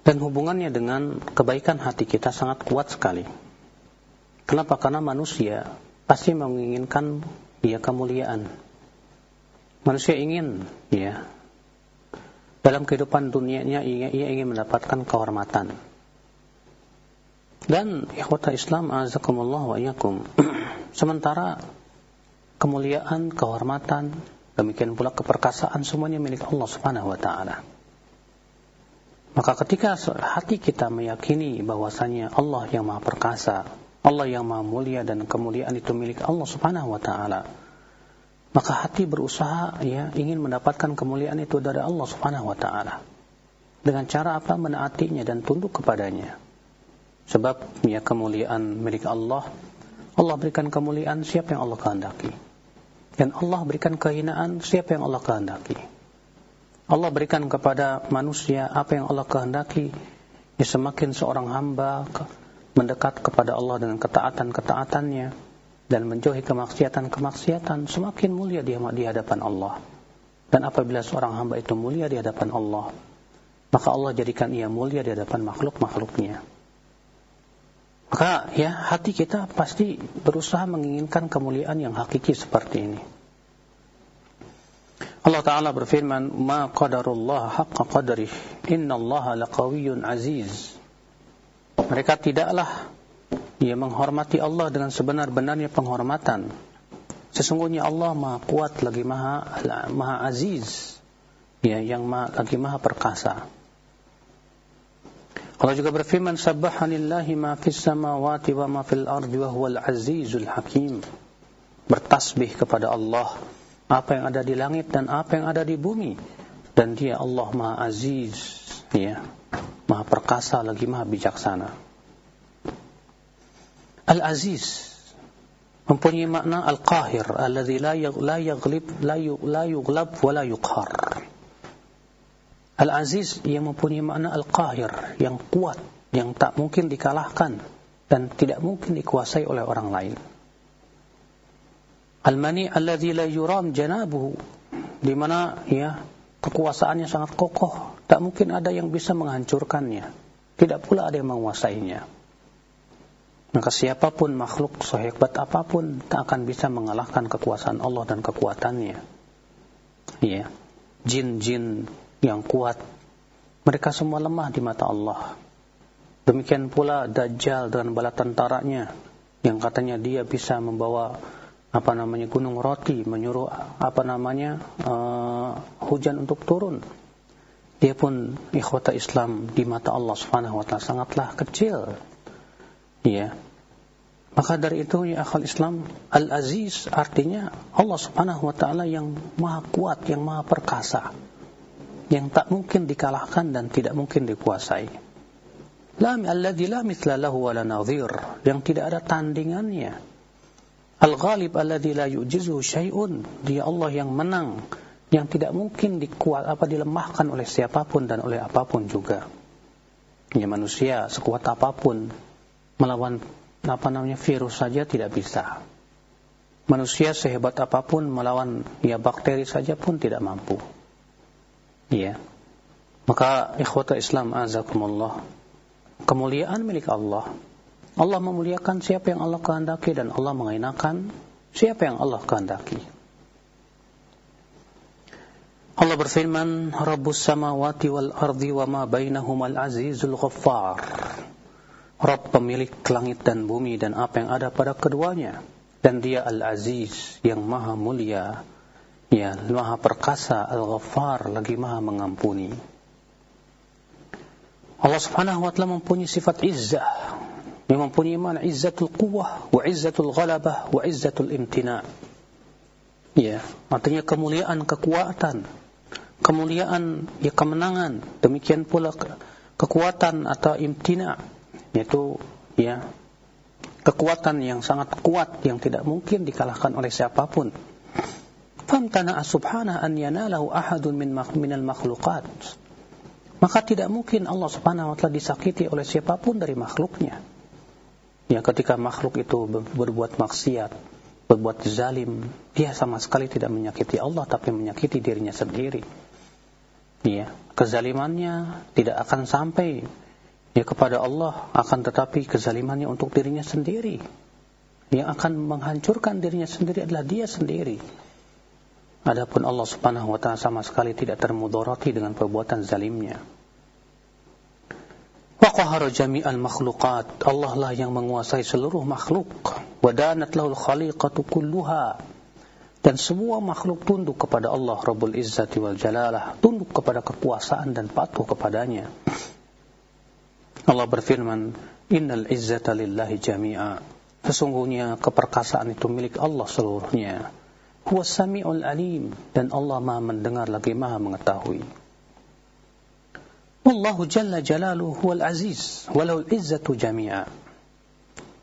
dan hubungannya dengan kebaikan hati kita sangat kuat sekali. Kenapa? Karena manusia pasti menginginkan ya kemuliaan. Manusia ingin ya dalam kehidupan dunianya ia, ia ingin mendapatkan kehormatan. Dan ikhwata Islam azakumullah wa iyakum. Sementara kemuliaan, kehormatan, demikian pula keperkasaan semuanya milik Allah Subhanahu wa taala. Maka ketika hati kita meyakini bahwasanya Allah yang Maha Perkasa, Allah yang Maha Mulia dan kemuliaan itu milik Allah Subhanahu wa taala, maka hati berusaha ya ingin mendapatkan kemuliaan itu dari Allah Subhanahu wa taala. Dengan cara apa? Menaatinya dan tunduk kepadanya. Sebab ya kemuliaan milik Allah, Allah berikan kemuliaan siapa yang Allah kehendaki. Dan Allah berikan kehinaan siapa yang Allah kehendaki. Allah berikan kepada manusia apa yang Allah kehendaki. Ya, semakin seorang hamba mendekat kepada Allah dengan ketaatan-ketaatannya dan menjauhi kemaksiatan-kemaksiatan, semakin mulia dia di hadapan Allah. Dan apabila seorang hamba itu mulia di hadapan Allah, maka Allah jadikan ia mulia di hadapan makhluk-makhluknya. Maka ya hati kita pasti berusaha menginginkan kemuliaan yang hakiki seperti ini. Allah Ta'ala berfirman, Ma qadarullah haqqa qadarih, inna Allah laqawiyyun aziz. Mereka tidaklah ia menghormati Allah dengan sebenar-benarnya penghormatan. Sesungguhnya Allah maha kuat lagi maha, maha aziz. Ya, yang maha, lagi maha perkasa. Allah juga berfirman, Sabbahanillahi ma fis samawati wa ma fil ardi wa huwal azizul hakim. Bertasbih kepada Allah apa yang ada di langit dan apa yang ada di bumi. Dan dia Allah Maha Aziz. Ya. Maha perkasa lagi Maha bijaksana. Al-Aziz. Mempunyai makna al-qahir. Alladzi la la yaghlib la la yughlab wa la yuqhar Al-Aziz yang mempunyai makna al-qahir. Yang kuat yang tak mungkin dikalahkan dan tidak mungkin dikuasai oleh orang lain Al-mani alladhi la yuram janabuhu di mana ya kekuasaannya sangat kokoh, tak mungkin ada yang bisa menghancurkannya. Tidak pula ada yang menguasainya. Maka siapa pun makhluk sehebat apa pun tak akan bisa mengalahkan kekuasaan Allah dan kekuatannya. Ya. Jin-jin yang kuat mereka semua lemah di mata Allah. Demikian pula Dajjal dan bala tentaranya yang katanya dia bisa membawa apa namanya gunung roti menyuruh apa namanya uh, hujan untuk turun. Dia pun ikhwata Islam di mata Allah Subhanahu wa taala sangatlah kecil. Ya maka dari itu ya akal Islam Al-Aziz artinya Allah Subhanahu wa taala yang maha kuat yang maha perkasa yang tak mungkin dikalahkan dan tidak mungkin dikuasai. Lam alladzi la mithla lahu wa la yang tidak ada tandingannya Al-Ghalib alladzi la yu'jizuhu syai'un. Dia Allah yang menang, yang tidak mungkin dikuat apa dilemahkan oleh siapa pun dan oleh apa pun juga. Ya manusia sekuat apa pun melawan apa namanya virus saja tidak bisa. Manusia sehebat apa pun melawan ya bakteri saja pun tidak mampu. Ya. Maka ikhwata Islam azakumullah. Kemuliaan milik Allah Allah memuliakan siapa yang Allah kehendaki dan Allah menghinakan siapa yang Allah kehendaki. Allah berfirman, Rabbus samawati wal ardi wa ma bainahumal azizul ghaffar. Rabb pemilik langit dan bumi dan apa yang ada pada keduanya. Dan dia Al-Aziz yang maha mulia, ya maha perkasa, Al-Ghaffar lagi maha mengampuni. Allah subhanahu wa ta'ala mempunyai sifat izzah, mempunyai mana izzatul quwwah wa izzatul ghalabah wa izzatul imtina. Ya, artinya kemuliaan, kekuatan, kemuliaan, ya kemenangan, demikian pula kekuatan atau imtina, yaitu ya kekuatan yang sangat kuat yang tidak mungkin dikalahkan oleh siapa pun. Famtana'a subhanahu an yanalahu ahadun min minal makhluqat. Maka tidak mungkin Allah subhanahu wa ta'ala disakiti oleh siapa pun dari makhluknya. Ya ketika makhluk itu berbuat maksiat, berbuat zalim, dia sama sekali tidak menyakiti Allah tapi menyakiti dirinya sendiri. Ya, kezalimannya tidak akan sampai ya kepada Allah akan tetapi kezalimannya untuk dirinya sendiri. Yang akan menghancurkan dirinya sendiri adalah dia sendiri. Adapun Allah Subhanahu wa taala sama sekali tidak termudoroti dengan perbuatan zalimnya. Wa qahara jami'al makhluqat. Allah lah yang menguasai seluruh makhluk. Wadanat lahul khaliqatu kulluha. Dan semua makhluk tunduk kepada Allah Rabbul Izzati wal Jalalah. Tunduk kepada kekuasaan dan patuh kepadanya. Allah berfirman, Innal izzata lillahi jami'a. Sesungguhnya keperkasaan itu milik Allah seluruhnya. Huwa sami'ul alim dan Allah Maha mendengar lagi Maha mengetahui. Wallahu jalla jalaluhu huwal aziz walau izzatu jami'a.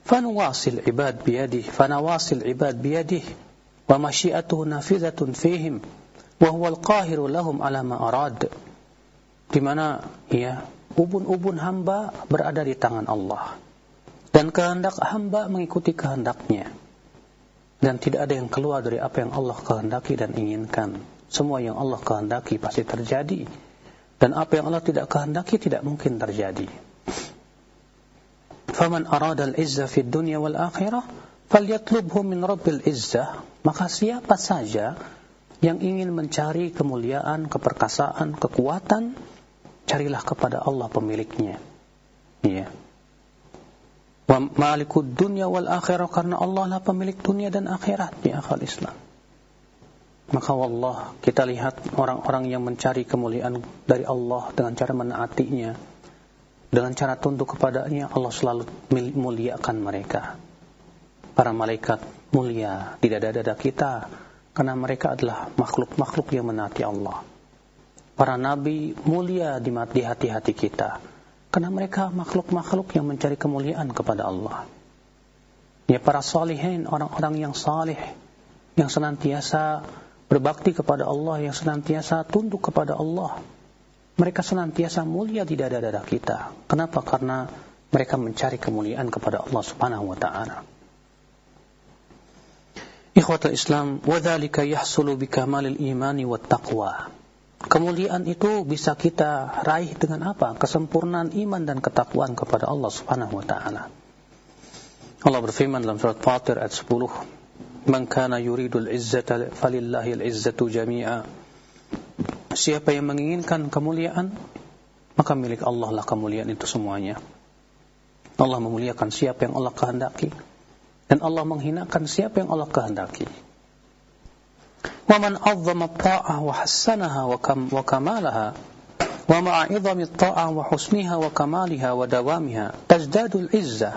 فنواصي العباد بيده فنواصي العباد بيده ومشيئته نافذة فيهم وهو القاهر لهم على ما أراد di mana ya ubun-ubun hamba berada di tangan Allah dan kehendak hamba mengikuti kehendaknya dan tidak ada yang keluar dari apa yang Allah kehendaki dan inginkan. Semua yang Allah kehendaki pasti terjadi. Dan apa yang Allah tidak kehendaki tidak mungkin terjadi. Faman arada al-izza fi dunya wal akhirah falyatlubhu min rabbil izzah. Maka siapa saja yang ingin mencari kemuliaan, keperkasaan, kekuatan, carilah kepada Allah pemiliknya. Ya. Wa malikud dunya wal akhirah karena Allah lah pemilik dunia dan akhirat di akal Islam. Maka wallah kita lihat orang-orang yang mencari kemuliaan dari Allah dengan cara menaatinya. Dengan cara tunduk kepadanya Allah selalu muliakan mereka. Para malaikat mulia di dada-dada kita karena mereka adalah makhluk-makhluk yang menaati Allah. Para nabi mulia di hati-hati kita karena mereka makhluk-makhluk yang mencari kemuliaan kepada Allah. Ya para salihin, orang-orang yang salih, yang senantiasa berbakti kepada Allah, yang senantiasa tunduk kepada Allah. Mereka senantiasa mulia di dada-dada kita. Kenapa? Karena mereka mencari kemuliaan kepada Allah Subhanahu wa taala. Ikhwatul Islam, wa dzalika yahsulu bikamalil imani wat taqwa. Kemuliaan itu bisa kita raih dengan apa? Kesempurnaan iman dan ketakwaan kepada Allah Subhanahu wa taala. Allah berfirman dalam surat Fatir ayat 10, "Man kana yuridul izzata falillahi al-izzatu jami'a." Siapa yang menginginkan kemuliaan, maka milik Allah lah kemuliaan itu semuanya. Allah memuliakan siapa yang Allah kehendaki dan Allah menghinakan siapa yang Allah kehendaki. ومن عظم الطاعة وحسنها وكم وكمالها ومع عظم الطاعة وحسنها وكمالها ودوامها تزداد العزة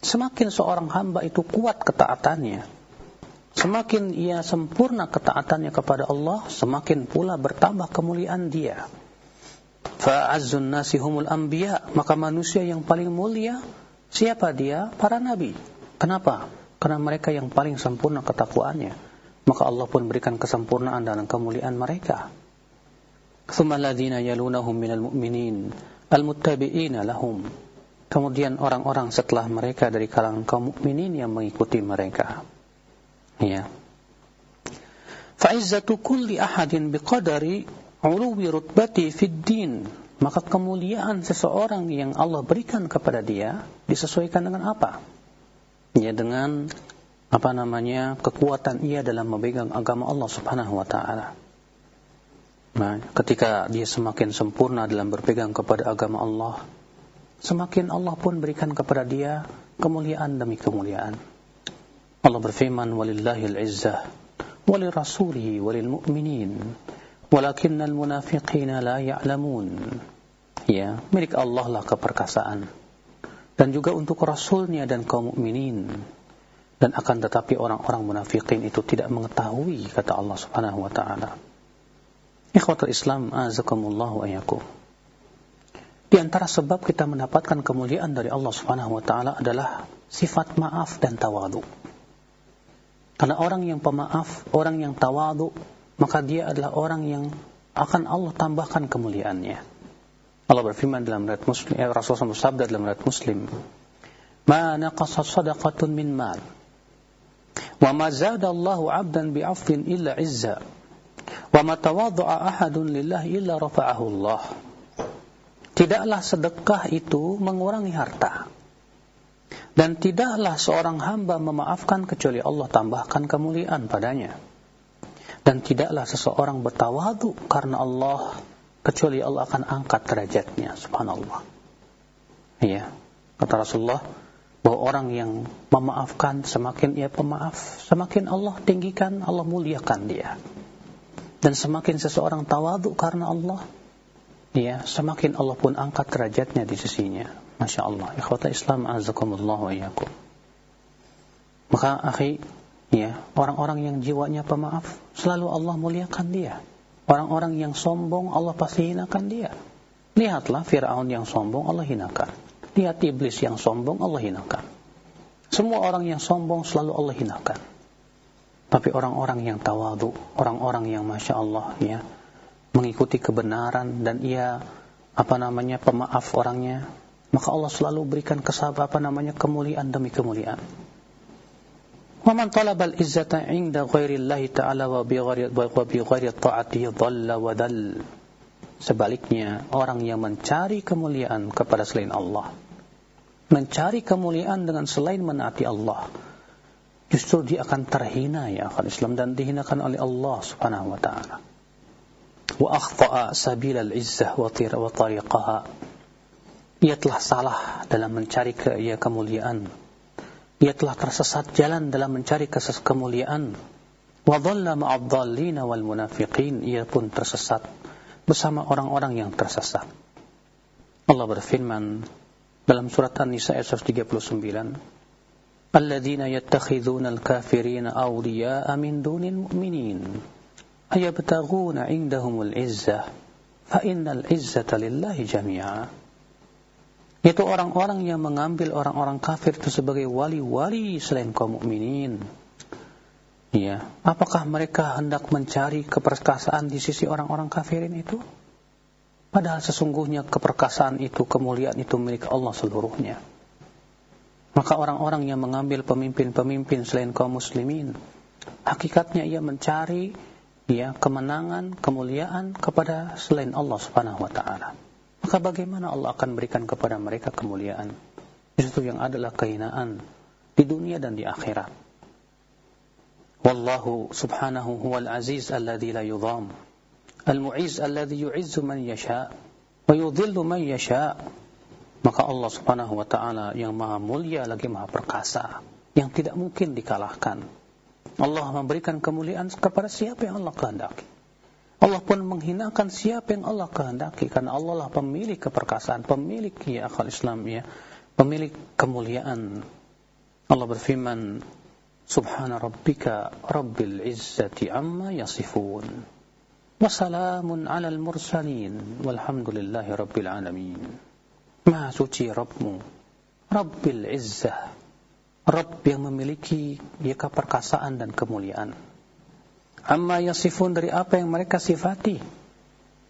Semakin seorang hamba itu kuat ketaatannya, semakin ia sempurna ketaatannya kepada Allah, semakin pula bertambah kemuliaan dia. Fa'azzun nasi humul anbiya, maka manusia yang paling mulia siapa dia? Para nabi. Kenapa? Karena mereka yang paling sempurna ketakwaannya maka Allah pun berikan kesempurnaan dalam kemuliaan mereka. Thumma alladhina yalunahum minal mu'minin al-muttabi'ina lahum. Kemudian orang-orang setelah mereka dari kalangan kaum mukminin yang mengikuti mereka. Ya. Fa'izzatu kulli ahadin biqadari uluwi rutbati fid din. Maka kemuliaan seseorang yang Allah berikan kepada dia disesuaikan dengan apa? Ya dengan apa namanya kekuatan ia dalam memegang agama Allah Subhanahu wa taala. Nah, ketika dia semakin sempurna dalam berpegang kepada agama Allah, semakin Allah pun berikan kepada dia kemuliaan demi kemuliaan. Allah berfirman, "Walillahil izzah walirrasulihi walil mu'minin, walakinnal munafiqina la ya'lamun." Ya, milik Allah lah keperkasaan. Dan juga untuk rasulnya dan kaum mukminin dan akan tetapi orang-orang munafikin itu tidak mengetahui kata Allah Subhanahu wa taala. Ikhwatul Islam azakumullah wa ayakum. Di antara sebab kita mendapatkan kemuliaan dari Allah Subhanahu wa taala adalah sifat maaf dan tawadu. Karena orang yang pemaaf, orang yang tawadu, maka dia adalah orang yang akan Allah tambahkan kemuliaannya. Allah berfirman dalam riwayat Muslim, eh, Rasulullah bersabda dalam riwayat Muslim, "Ma naqasat sadaqatun min mal, wa ma zada Allahu 'abdan bi'afwin illa 'izza, wa ma tawadda'a ahadun lillahi illa rafa'ahu Allah." Tidaklah sedekah itu mengurangi harta. Dan tidaklah seorang hamba memaafkan kecuali Allah tambahkan kemuliaan padanya. Dan tidaklah seseorang bertawadu karena Allah kecuali Allah akan angkat derajatnya. Subhanallah. Iya. Kata Rasulullah bahwa orang yang memaafkan semakin ia pemaaf, semakin Allah tinggikan, Allah muliakan dia. Dan semakin seseorang tawadu karena Allah, ya, semakin Allah pun angkat derajatnya di sisinya. Masya Allah. Ikhwata Islam azakumullah wa iyakum. Maka akhi, ya, orang-orang yang jiwanya pemaaf, selalu Allah muliakan dia. Orang-orang yang sombong, Allah pasti hinakan dia. Lihatlah Fir'aun yang sombong, Allah hinakan. Lihat iblis yang sombong, Allah hinakan. Semua orang yang sombong selalu Allah hinakan. Tapi orang-orang yang tawadu, orang-orang yang Masya Allah, ya, mengikuti kebenaran dan ia apa namanya pemaaf orangnya maka Allah selalu berikan kesabaran apa namanya kemuliaan demi kemuliaan. Wa man talaba al-izzata 'inda ghairi Allah ta'ala wa bi ghairi ta'atihi dhalla wa dal sebaliknya orang yang mencari kemuliaan kepada selain Allah mencari kemuliaan dengan selain menaati Allah justru dia akan terhina ya akan Islam dan dihinakan oleh Allah Subhanahu wa taala. Wa akhta'a sabil al-izzah wa tariqaha ia telah salah dalam mencari ke ia kemuliaan. Ia telah tersesat jalan dalam mencari keses kemuliaan. Wa dhalla wal munafiqin, ia pun tersesat bersama orang-orang yang tersesat. Allah berfirman dalam surat An-Nisa ayat 139, "Alladzina yattakhidhuna al-kafirina awliya'a min dunil mu'minin, ayabtaghuna 'indahumul 'izzah, fa innal 'izzata lillahi jami'a." Itu orang-orang yang mengambil orang-orang kafir itu sebagai wali-wali selain kaum mukminin. Ya, apakah mereka hendak mencari keperkasaan di sisi orang-orang kafirin itu? Padahal sesungguhnya keperkasaan itu, kemuliaan itu milik Allah seluruhnya. Maka orang-orang yang mengambil pemimpin-pemimpin selain kaum muslimin, hakikatnya ia mencari ya kemenangan, kemuliaan kepada selain Allah Subhanahu wa taala. Maka bagaimana Allah akan berikan kepada mereka kemuliaan? Itu yang adalah kehinaan di dunia dan di akhirat. Wallahu subhanahu huwal aziz alladhi la yudham. Al-mu'iz alladhi yu'izzu man yasha' wa yudhillu man yasha'. Maka Allah subhanahu wa ta'ala yang maha mulia lagi maha perkasa. Yang tidak mungkin dikalahkan. Allah memberikan kemuliaan kepada siapa yang Allah kehendaki. Allah pun menghinakan siapa yang Allah kehendaki karena Allah lah pemilik keperkasaan, pemilik ya akal Islam ya, pemilik kemuliaan. Allah berfirman, Subhana rabbika rabbil izzati amma yasifun. Wassalamun ala al-mursalin walhamdulillahi rabbil alamin. Maha suci Rabbmu, Rabbil izzah, Rabb yang memiliki ya keperkasaan dan kemuliaan. Amma yasifun dari apa yang mereka sifati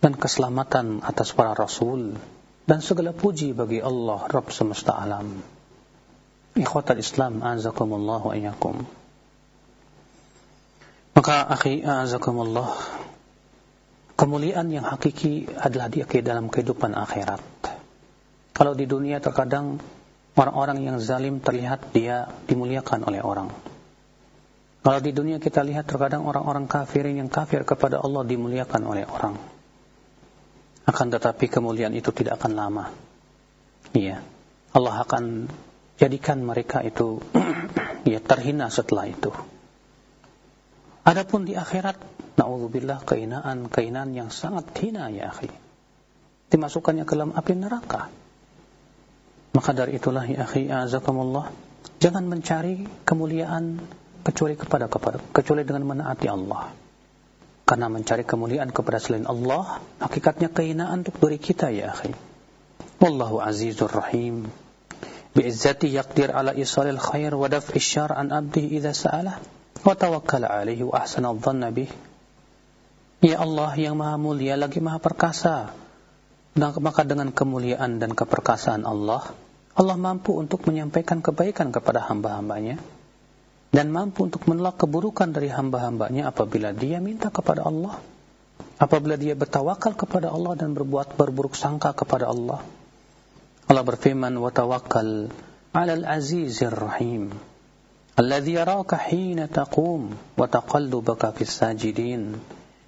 dan keselamatan atas para rasul dan segala puji bagi Allah Rabb semesta alam. Ikhwatal Islam azakumullah wa. Maka akhi azakumullah kemuliaan yang hakiki adalah di dalam kehidupan akhirat. Kalau di dunia terkadang Orang-orang yang zalim terlihat dia dimuliakan oleh orang. Kalau di dunia kita lihat terkadang orang-orang kafirin yang kafir kepada Allah dimuliakan oleh orang. Akan tetapi kemuliaan itu tidak akan lama. Iya. Allah akan jadikan mereka itu ya terhina setelah itu. Adapun di akhirat, naudzubillah kehinaan, kehinaan yang sangat hina ya akhi. Dimasukkannya ke dalam api neraka. Maka dari itulah ya akhi azakumullah, jangan mencari kemuliaan kecuali kepada kepada kecuali dengan menaati Allah. Karena mencari kemuliaan kepada selain Allah, hakikatnya kehinaan untuk diri kita ya akhi. Wallahu azizur rahim. Bi'izzati yaqdir ala isalil khair wa daf'i syar an abdihi idza sa'alah wa tawakkal alaihi wa ahsana dhanna bih. Ya Allah yang maha mulia lagi maha perkasa. Dan maka dengan kemuliaan dan keperkasaan Allah, Allah mampu untuk menyampaikan kebaikan kepada hamba-hambanya dan mampu untuk menolak keburukan dari hamba-hambanya apabila dia minta kepada Allah. Apabila dia bertawakal kepada Allah dan berbuat berburuk sangka kepada Allah. Allah berfirman wa tawakkal 'alal azizir rahim alladhi yaraka hina taqum wa taqallubaka fis sajidin.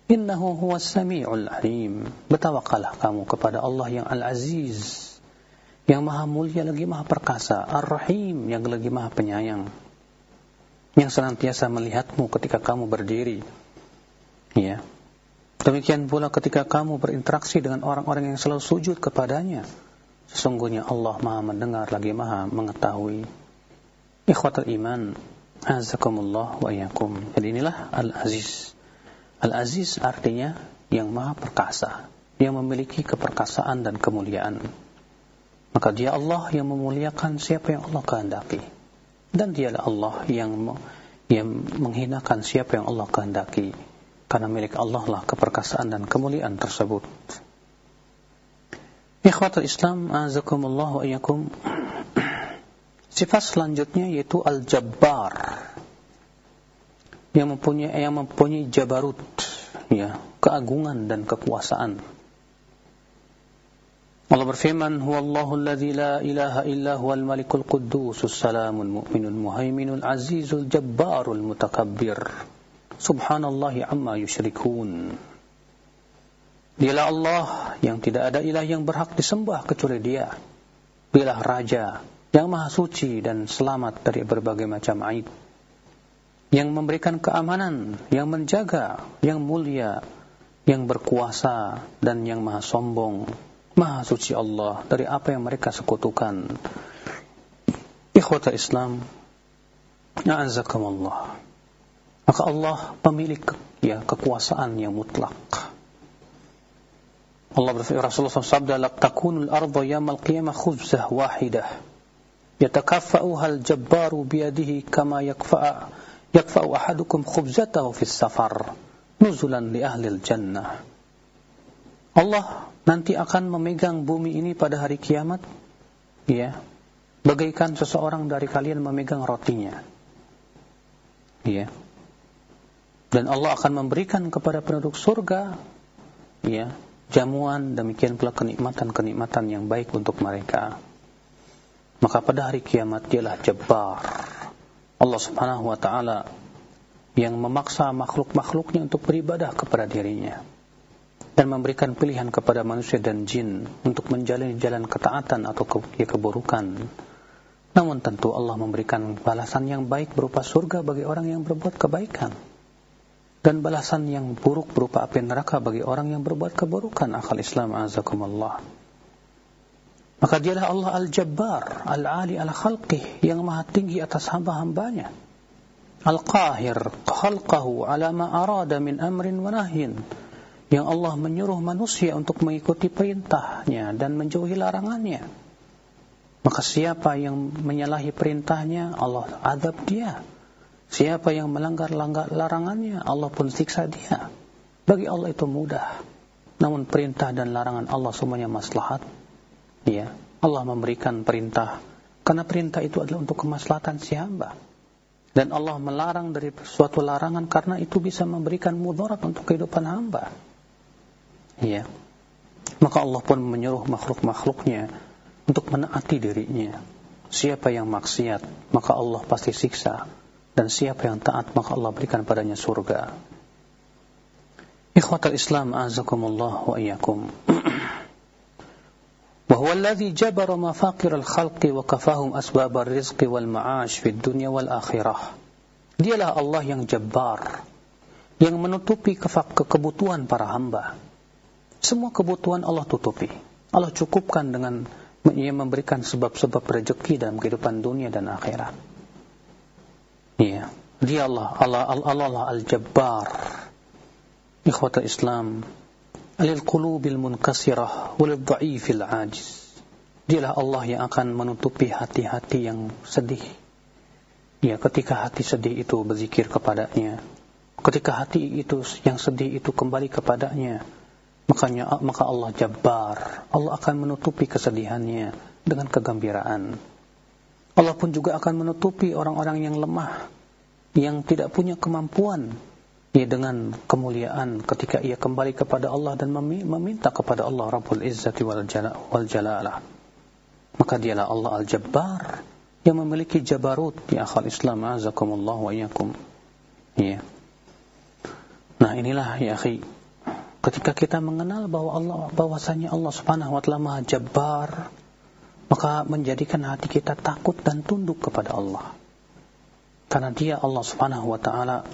Innahu huwas samiul alim. Bertawakallah kamu kepada Allah yang al-aziz yang maha mulia lagi maha perkasa ar-rahim yang lagi maha penyayang yang senantiasa melihatmu ketika kamu berdiri. Ya. Demikian pula ketika kamu berinteraksi dengan orang-orang yang selalu sujud kepadanya. Sesungguhnya Allah Maha mendengar lagi Maha mengetahui. Ikhwatul iman, azakumullah wa iyyakum. Jadi inilah Al-Aziz. Al-Aziz artinya yang Maha perkasa, yang memiliki keperkasaan dan kemuliaan. Maka dia Allah yang memuliakan siapa yang Allah kehendaki dan dialah Allah yang yang menghinakan siapa yang Allah kehendaki. Karena milik Allah lah keperkasaan dan kemuliaan tersebut. Ikhwatul Islam azakumullah wa iyyakum. Sifat selanjutnya yaitu al-jabbar. Yang mempunyai yang mempunyai jabarut ya keagungan dan kekuasaan Allah berfirman, "Huwallahu alladzi la ilaha illa huwal malikul quddusus salamul mu'minul muhaiminul azizul jabbarul mutakabbir." Subhanallahi amma yusyrikun. Dialah Allah yang tidak ada ilah yang berhak disembah kecuali Dia. Dialah Raja yang maha suci dan selamat dari berbagai macam aib. Yang memberikan keamanan, yang menjaga, yang mulia, yang berkuasa dan yang maha sombong Maha suci Allah dari apa yang mereka sekutukan. Ikhwata Islam, Allah. Maka Allah pemilik ya kekuasaan yang mutlak. Allah berfirman Rasulullah SAW sabda la takunul ardu yaumil qiyamah khubzah wahidah yatakaffa'uha al-jabbaru biyadihi kama yakfa'a yakfa'u ahadukum khubzatahu fis safar nuzulan li ahli al-jannah Allah nanti akan memegang bumi ini pada hari kiamat? Ya bagaikan seseorang dari kalian memegang rotinya. Ya dan Allah akan memberikan kepada penduduk surga ya jamuan demikian pula kenikmatan-kenikmatan yang baik untuk mereka. Maka pada hari kiamat dialah jabbar. Allah Subhanahu wa taala yang memaksa makhluk-makhluknya untuk beribadah kepada dirinya dan memberikan pilihan kepada manusia dan jin untuk menjalani jalan ketaatan atau ke ya, keburukan. Namun tentu Allah memberikan balasan yang baik berupa surga bagi orang yang berbuat kebaikan. Dan balasan yang buruk berupa api neraka bagi orang yang berbuat keburukan. Akal Islam azakumullah. Maka dialah Allah Al-Jabbar, Al-Ali Al-Khalqih, yang maha tinggi atas hamba-hambanya. Al-Qahir, khalqahu ala ma arada min amrin wa nahyin yang Allah menyuruh manusia untuk mengikuti perintahnya dan menjauhi larangannya. Maka siapa yang menyalahi perintahnya, Allah adab dia. Siapa yang melanggar larangannya, Allah pun siksa dia. Bagi Allah itu mudah. Namun perintah dan larangan Allah semuanya maslahat. Ya, Allah memberikan perintah karena perintah itu adalah untuk kemaslahatan si hamba. Dan Allah melarang dari suatu larangan karena itu bisa memberikan mudarat untuk kehidupan hamba Ya. Maka Allah pun menyuruh makhluk-makhluknya untuk menaati dirinya. Siapa yang maksiat, maka Allah pasti siksa. Dan siapa yang taat, maka Allah berikan padanya surga. Ikhwatal Islam, azakumullah wa iyyakum. وهو الذي جبر مفاقر الخلق وكفاهم أسباب الرزق والمعاش في الدنيا والآخرة Dialah Allah yang jabbar, yang menutupi kebutuhan para hamba semua kebutuhan Allah tutupi. Allah cukupkan dengan ia memberikan sebab-sebab rezeki dalam kehidupan dunia dan akhirat. Iya, dia Allah, Allah Allah, Allah Al-Jabbar Ikhwatal Islam, alil qulubil munkasirah walil dha'ifil ajiz. Dialah Allah yang akan menutupi hati-hati yang sedih. Ya, ketika hati sedih itu berzikir kepadanya. Ketika hati itu yang sedih itu kembali kepadanya. Makanya maka Allah Jabbar. Allah akan menutupi kesedihannya dengan kegembiraan. Allah pun juga akan menutupi orang-orang yang lemah, yang tidak punya kemampuan ya dengan kemuliaan ketika ia kembali kepada Allah dan meminta kepada Allah Rabbul Izzati wal Jalalah maka dialah Allah Al-Jabbar yang memiliki jabarut di akhal Islam azakumullah wa iyakum ya nah inilah ya akhi ketika kita mengenal bahwa Allah bahwasanya Allah Subhanahu wa taala Maha Jabbar maka menjadikan hati kita takut dan tunduk kepada Allah. Karena dia Allah Subhanahu wa taala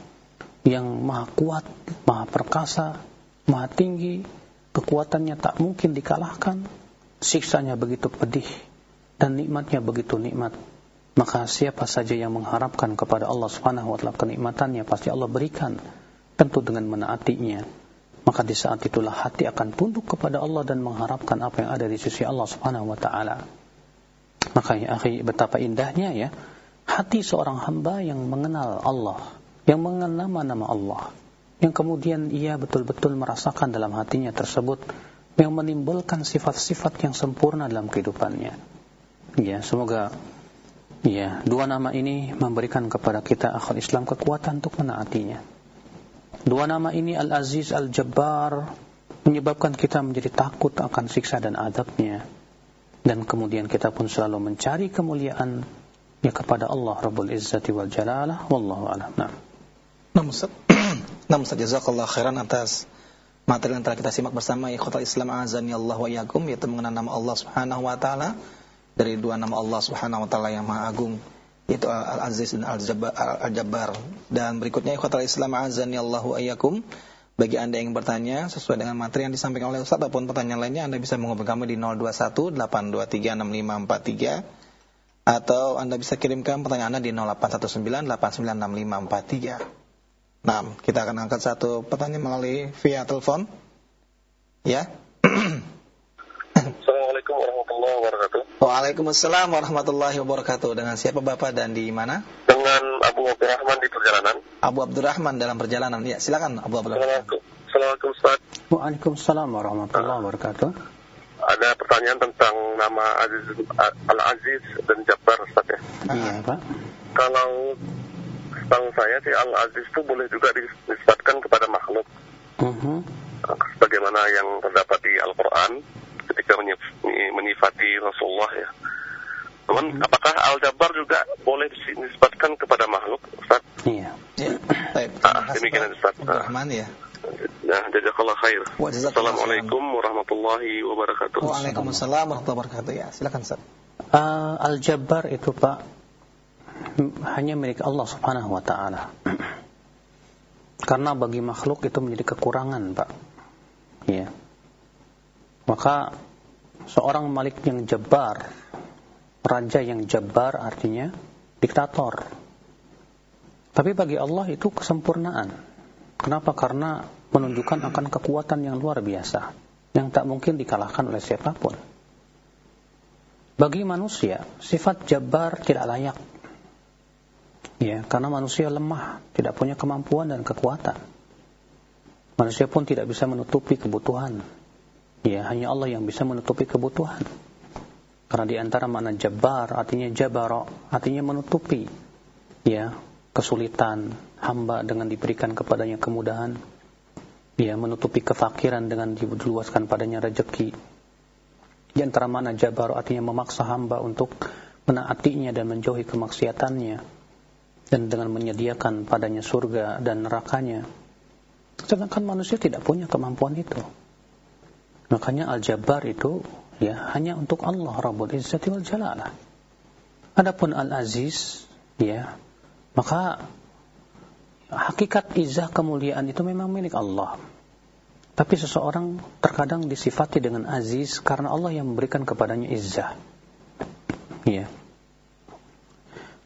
yang maha kuat, maha perkasa, maha tinggi, kekuatannya tak mungkin dikalahkan, siksanya begitu pedih, dan nikmatnya begitu nikmat. Maka siapa saja yang mengharapkan kepada Allah Subhanahu wa taala kenikmatannya pasti Allah berikan. Tentu dengan menaatinya maka di saat itulah hati akan tunduk kepada Allah dan mengharapkan apa yang ada di sisi Allah Subhanahu wa taala maka ya akhi betapa indahnya ya hati seorang hamba yang mengenal Allah yang mengenal nama-nama Allah yang kemudian ia betul-betul merasakan dalam hatinya tersebut yang menimbulkan sifat-sifat yang sempurna dalam kehidupannya Ya, semoga ya dua nama ini memberikan kepada kita akal Islam kekuatan untuk menaatinya. Dua nama ini Al-Aziz Al-Jabbar menyebabkan kita menjadi takut akan siksa dan adabnya. Dan kemudian kita pun selalu mencari kemuliaan ya kepada Allah Rabbul Izzati wal Jalalah wallahu a'lam. Nah. Namun Ustaz, namun Ustaz jazakallahu khairan atas materi yang telah kita simak bersama ikhwatal Islam azani Allah wa iyyakum yaitu mengenal nama Allah Subhanahu wa taala dari dua nama Allah Subhanahu wa taala yang Maha Agung yaitu Al-Aziz dan Al-Jabbar. Dan berikutnya ikhwatal Islam azani Allahu ayyakum. Bagi Anda yang bertanya sesuai dengan materi yang disampaikan oleh Ustaz ataupun pertanyaan lainnya Anda bisa menghubungi kami di 021 823 6543 atau Anda bisa kirimkan pertanyaan Anda di 0819 896543. Nah, kita akan angkat satu pertanyaan melalui via telepon. Ya. Assalamualaikum warahmatullahi wabarakatuh. Waalaikumsalam warahmatullahi wabarakatuh. Dengan siapa Bapak dan di mana? Dengan Abu Abdurrahman di perjalanan. Abu Abdurrahman dalam perjalanan. Ya, silakan Abu Abdurrahman. Assalamualaikum Ustaz. Waalaikumsalam warahmatullahi wabarakatuh. Ada pertanyaan tentang nama Aziz Al-Aziz dan Jabbar Ustaz ya. Iya, Pak. Kalau setahu saya sih Al-Aziz itu boleh juga disebutkan kepada makhluk. Uh -huh. Sebagaimana yang terdapat di Al-Qur'an ketika menyifati Rasulullah ya. Cuman hmm. apakah Al-Jabbar juga boleh disebutkan kepada makhluk, Ustaz? Iya. Ya. Baik. Ah, demikian Ustaz. Rahman ya. Nah, jazakallah khair. Assalamualaikum warahmatullahi wabarakatuh. Waalaikumsalam warahmatullahi wabarakatuh. Ya, silakan Ustaz. Uh, Al-Jabbar itu Pak hanya milik Allah Subhanahu wa taala. Karena bagi makhluk itu menjadi kekurangan, Pak. Ya. Maka seorang malik yang jabar, raja yang jabar artinya diktator. Tapi bagi Allah itu kesempurnaan. Kenapa? Karena menunjukkan akan kekuatan yang luar biasa yang tak mungkin dikalahkan oleh siapa pun. Bagi manusia, sifat jabar tidak layak. Ya, karena manusia lemah, tidak punya kemampuan dan kekuatan. Manusia pun tidak bisa menutupi kebutuhan Ya, hanya Allah yang bisa menutupi kebutuhan. Karena di antara makna jabar artinya jabara, artinya menutupi ya, kesulitan hamba dengan diberikan kepadanya kemudahan. Ya, menutupi kefakiran dengan diluaskan padanya rezeki. Di antara makna jabar artinya memaksa hamba untuk menaatinya dan menjauhi kemaksiatannya dan dengan menyediakan padanya surga dan nerakanya. Sedangkan manusia tidak punya kemampuan itu. Makanya Al-Jabbar itu ya hanya untuk Allah Rabbul Izzati wal Jalalah. Adapun Al-Aziz ya maka hakikat izah kemuliaan itu memang milik Allah. Tapi seseorang terkadang disifati dengan aziz karena Allah yang memberikan kepadanya izzah. Ya.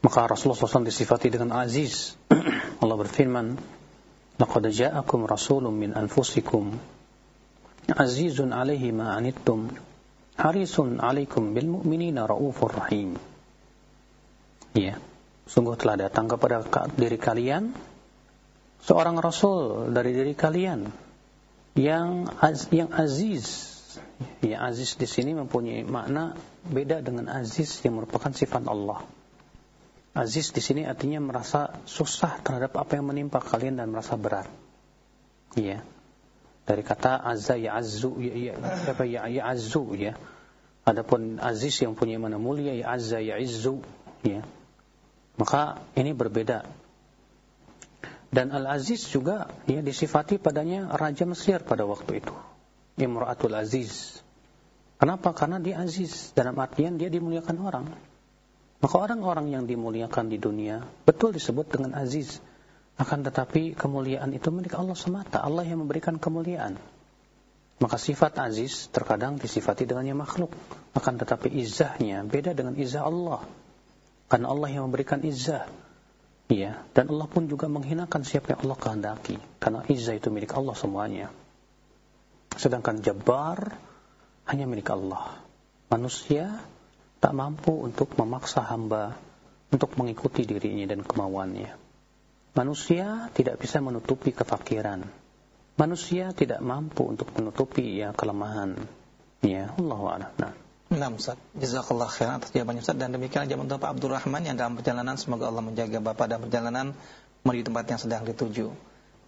Maka Rasulullah SAW disifati dengan aziz. Allah berfirman, Laqad ja'akum rasulun min anfusikum azizun 'alaihi ma 'anittum harisun 'alaikum bil mu'minina raufur rahim. Ya, sungguh telah datang kepada diri kalian seorang rasul dari diri kalian yang az, yang aziz. Ya, aziz di sini mempunyai makna beda dengan aziz yang merupakan sifat Allah. Aziz di sini artinya merasa susah terhadap apa yang menimpa kalian dan merasa berat. Ya. Dari kata azza ya azzu ya ya apa ya ya azzu ya. Adapun aziz yang punya mana mulia ya azza ya izzu ya. Maka ini berbeda. Dan Al-Aziz juga ya disifati padanya Raja Mesir pada waktu itu. Imra'atul Aziz. Kenapa? Karena dia aziz. Dalam artian dia dimuliakan orang. Maka orang-orang yang dimuliakan di dunia betul disebut dengan aziz. Akan tetapi kemuliaan itu milik Allah semata. Allah yang memberikan kemuliaan. Maka sifat aziz terkadang disifati dengan makhluk. Akan tetapi izahnya beda dengan izah Allah. Karena Allah yang memberikan izah. Ya, dan Allah pun juga menghinakan siapa yang Allah kehendaki. Karena izah itu milik Allah semuanya. Sedangkan Jabbar hanya milik Allah. Manusia tak mampu untuk memaksa hamba untuk mengikuti dirinya dan kemauannya. Manusia tidak bisa menutupi kefakiran. Manusia tidak mampu untuk menutupi ya kelemahan. Ya, Allah a'lam. Nah. Nah, Ustaz. Jazakallah khairan atas jawabannya Ustaz dan demikian aja untuk Pak Abdul Rahman yang dalam perjalanan semoga Allah menjaga Bapak dalam perjalanan menuju tempat yang sedang dituju.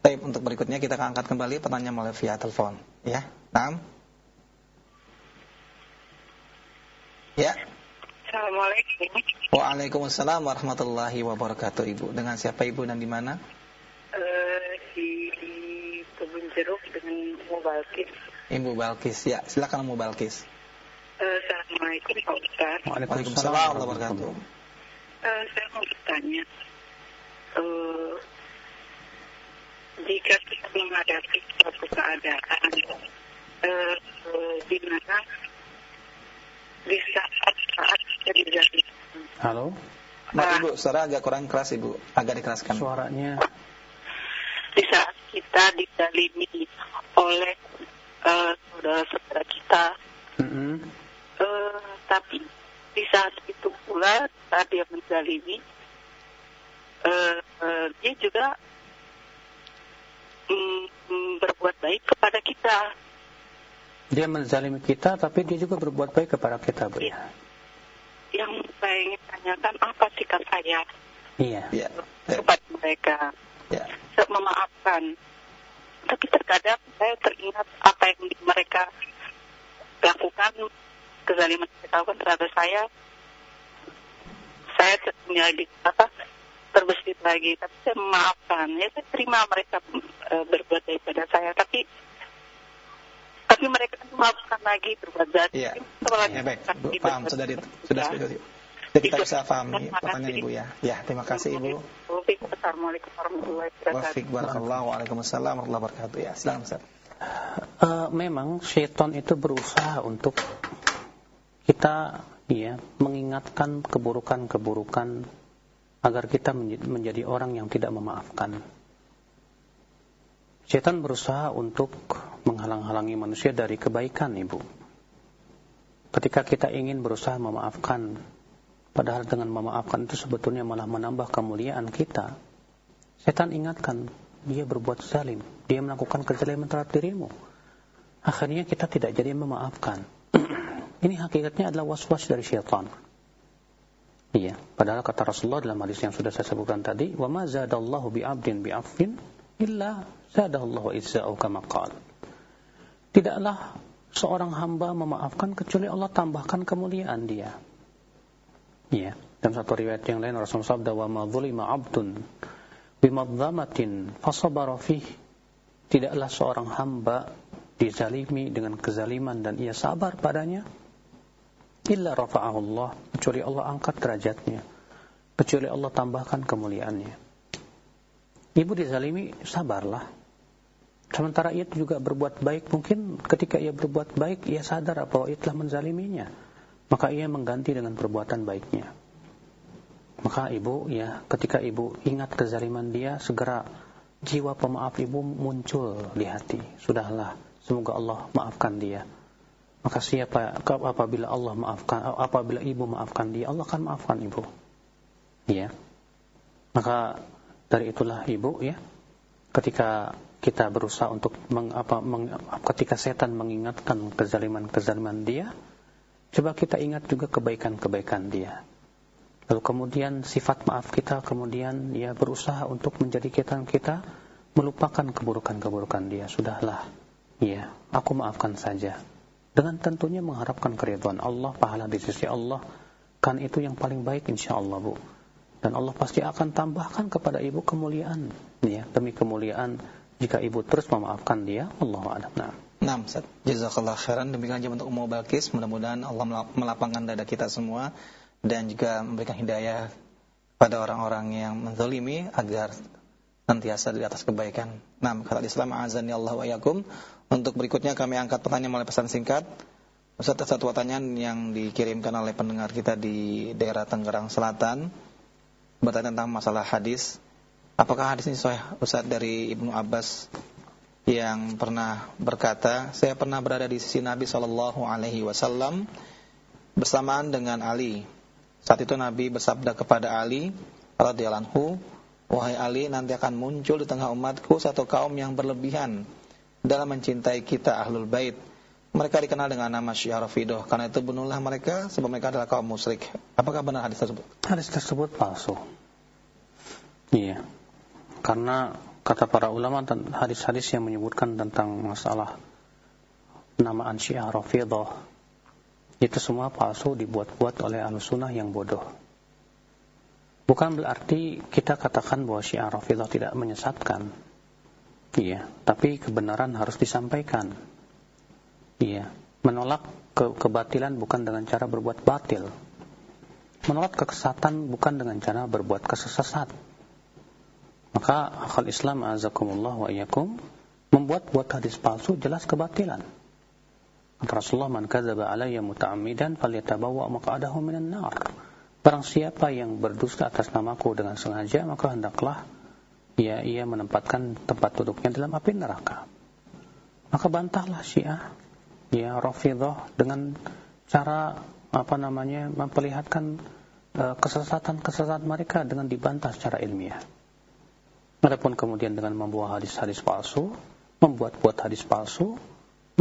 Baik, untuk berikutnya kita akan angkat kembali pertanyaan melalui via telepon, ya. Naam. Ya. Assalamualaikum. Waalaikumsalam warahmatullahi wabarakatuh Ibu. Dengan siapa Ibu dan di mana? Uh, di Kebun Jeruk dengan Ibu Balkis. Ibu Balkis, ya. Silakan Ibu Balkis. Uh, Assalamualaikum Pak Ustaz. Waalaikumsalam warahmatullahi wabarakatuh. Uh, saya mau bertanya. Uh, jika kita menghadapi suatu keadaan uh, uh, di mana di kita dijadikan. Halo? Mbak Ibu, suara agak kurang keras Ibu, agak dikeraskan. Suaranya. Di saat kita dizalimi oleh uh, saudara-saudara kita, mm -hmm. uh, tapi di saat itu pula saat dia menzalimi, uh, uh, dia juga um, berbuat baik kepada kita. Dia menzalimi kita, tapi dia juga berbuat baik kepada kita, Bu. Ya. Yang saya ingin tanyakan, apa sikap saya Iya. Ya. kepada mereka? Ya. Memaafkan. Tapi terkadang saya teringat apa yang mereka lakukan, kezaliman mereka lakukan terhadap saya. Saya menjadi apa terbesit lagi, tapi saya memaafkan. Ya saya terima mereka e, berbuat baik pada saya, tapi tapi mereka memaafkan lagi berbuat jahat. Iya. Ya, baik. Bu, paham sudah di, sudah sudah. Jadi kita bisa pahami pertanyaan Ibu ya. Ya, terima kasih Ibu. Assalamualaikum warahmatullahi wabarakatuh. Waalaikumsalam warahmatullahi wabarakatuh. Ya, silakan Ustaz. Uh, memang syaitan itu berusaha untuk kita ya mengingatkan keburukan-keburukan agar kita menjadi orang yang tidak memaafkan. Syaitan berusaha untuk menghalang-halangi manusia dari kebaikan, Ibu. Ketika kita ingin berusaha memaafkan, padahal dengan memaafkan itu sebetulnya malah menambah kemuliaan kita. Setan ingatkan, dia berbuat zalim, dia melakukan kezaliman terhadap dirimu. Akhirnya kita tidak jadi memaafkan. Ini hakikatnya adalah was-was dari syaitan. Iya, padahal kata Rasulullah dalam hadis yang sudah saya sebutkan tadi, "Wa ma zadallahu bi'abdin bi'afwin illa zadallahu izza'u kama qala." Tidaklah seorang hamba memaafkan kecuali Allah tambahkan kemuliaan dia. Iya, dalam satu riwayat yang lain Rasulullah sabda, "Wa ma dzulima 'abdun bimadzamatin fasabara fih." Tidaklah seorang hamba dizalimi dengan kezaliman dan ia sabar padanya illa rafa'ahu Allah kecuali Allah angkat derajatnya kecuali Allah tambahkan kemuliaannya ibu dizalimi sabarlah sementara ia juga berbuat baik mungkin ketika ia berbuat baik ia sadar bahwa ia telah menzaliminya maka ia mengganti dengan perbuatan baiknya maka ibu ya ketika ibu ingat kezaliman dia segera jiwa pemaaf ibu muncul di hati. Sudahlah, semoga Allah maafkan dia. Maka siapa apabila Allah maafkan apabila ibu maafkan dia, Allah akan maafkan ibu. Ya. Maka dari itulah ibu ya, ketika kita berusaha untuk meng, apa, meng, ketika setan mengingatkan kezaliman-kezaliman dia, coba kita ingat juga kebaikan-kebaikan dia. Lalu kemudian sifat maaf kita kemudian ya berusaha untuk menjadi kita kita melupakan keburukan-keburukan dia. Sudahlah, ya, aku maafkan saja. Dengan tentunya mengharapkan keridhaan Allah, pahala di sisi Allah, kan itu yang paling baik insya Allah Bu dan Allah pasti akan tambahkan kepada ibu kemuliaan ya demi kemuliaan jika ibu terus memaafkan dia Allah a'lam nah Nah, Ustaz. Jazakallah khairan. Demikian aja untuk Ummu Balkis. Mudah-mudahan Allah melapangkan dada kita semua dan juga memberikan hidayah pada orang-orang yang menzalimi agar senantiasa di atas kebaikan. Nah, kata Islam ya Allah wa yakum. Untuk berikutnya kami angkat pertanyaan melalui pesan singkat. Ustaz, satu pertanyaan yang dikirimkan oleh pendengar kita di daerah Tangerang Selatan bertanya tentang masalah hadis. Apakah hadis ini sahih Ustaz dari Ibnu Abbas yang pernah berkata, saya pernah berada di sisi Nabi Shallallahu alaihi wasallam bersamaan dengan Ali. Saat itu Nabi bersabda kepada Ali radhiyallahu Wahai Ali, nanti akan muncul di tengah umatku satu kaum yang berlebihan dalam mencintai kita ahlul bait. Mereka dikenal dengan nama Syiah. Karena itu bunuhlah mereka sebab mereka adalah kaum musyrik. Apakah benar hadis tersebut? Hadis tersebut palsu. Iya. Karena kata para ulama hadis-hadis yang menyebutkan tentang masalah namaan Syiah Rafidah itu semua palsu dibuat-buat oleh Ahlussunnah yang bodoh. Bukan berarti kita katakan bahwa Syiah Rafidah tidak menyesatkan. Iya, tapi kebenaran harus disampaikan. Iya, menolak ke kebatilan bukan dengan cara berbuat batil. Menolak kekesatan bukan dengan cara berbuat kesesat. Maka akal Islam azakumullah wa iyyakum membuat-buat hadis palsu jelas kebatilan. Rasulullah man kadzaba alayya muta'ammidan falyatabawwa maq'adahu minan nar. Barang siapa yang berdusta atas namaku dengan sengaja maka hendaklah ia ia menempatkan tempat duduknya dalam api neraka. Maka bantahlah Syiah ya Rafidhah dengan cara apa namanya memperlihatkan uh, kesesatan-kesesatan mereka dengan dibantah secara ilmiah. Adapun kemudian dengan membuat hadis-hadis palsu, membuat-buat hadis palsu,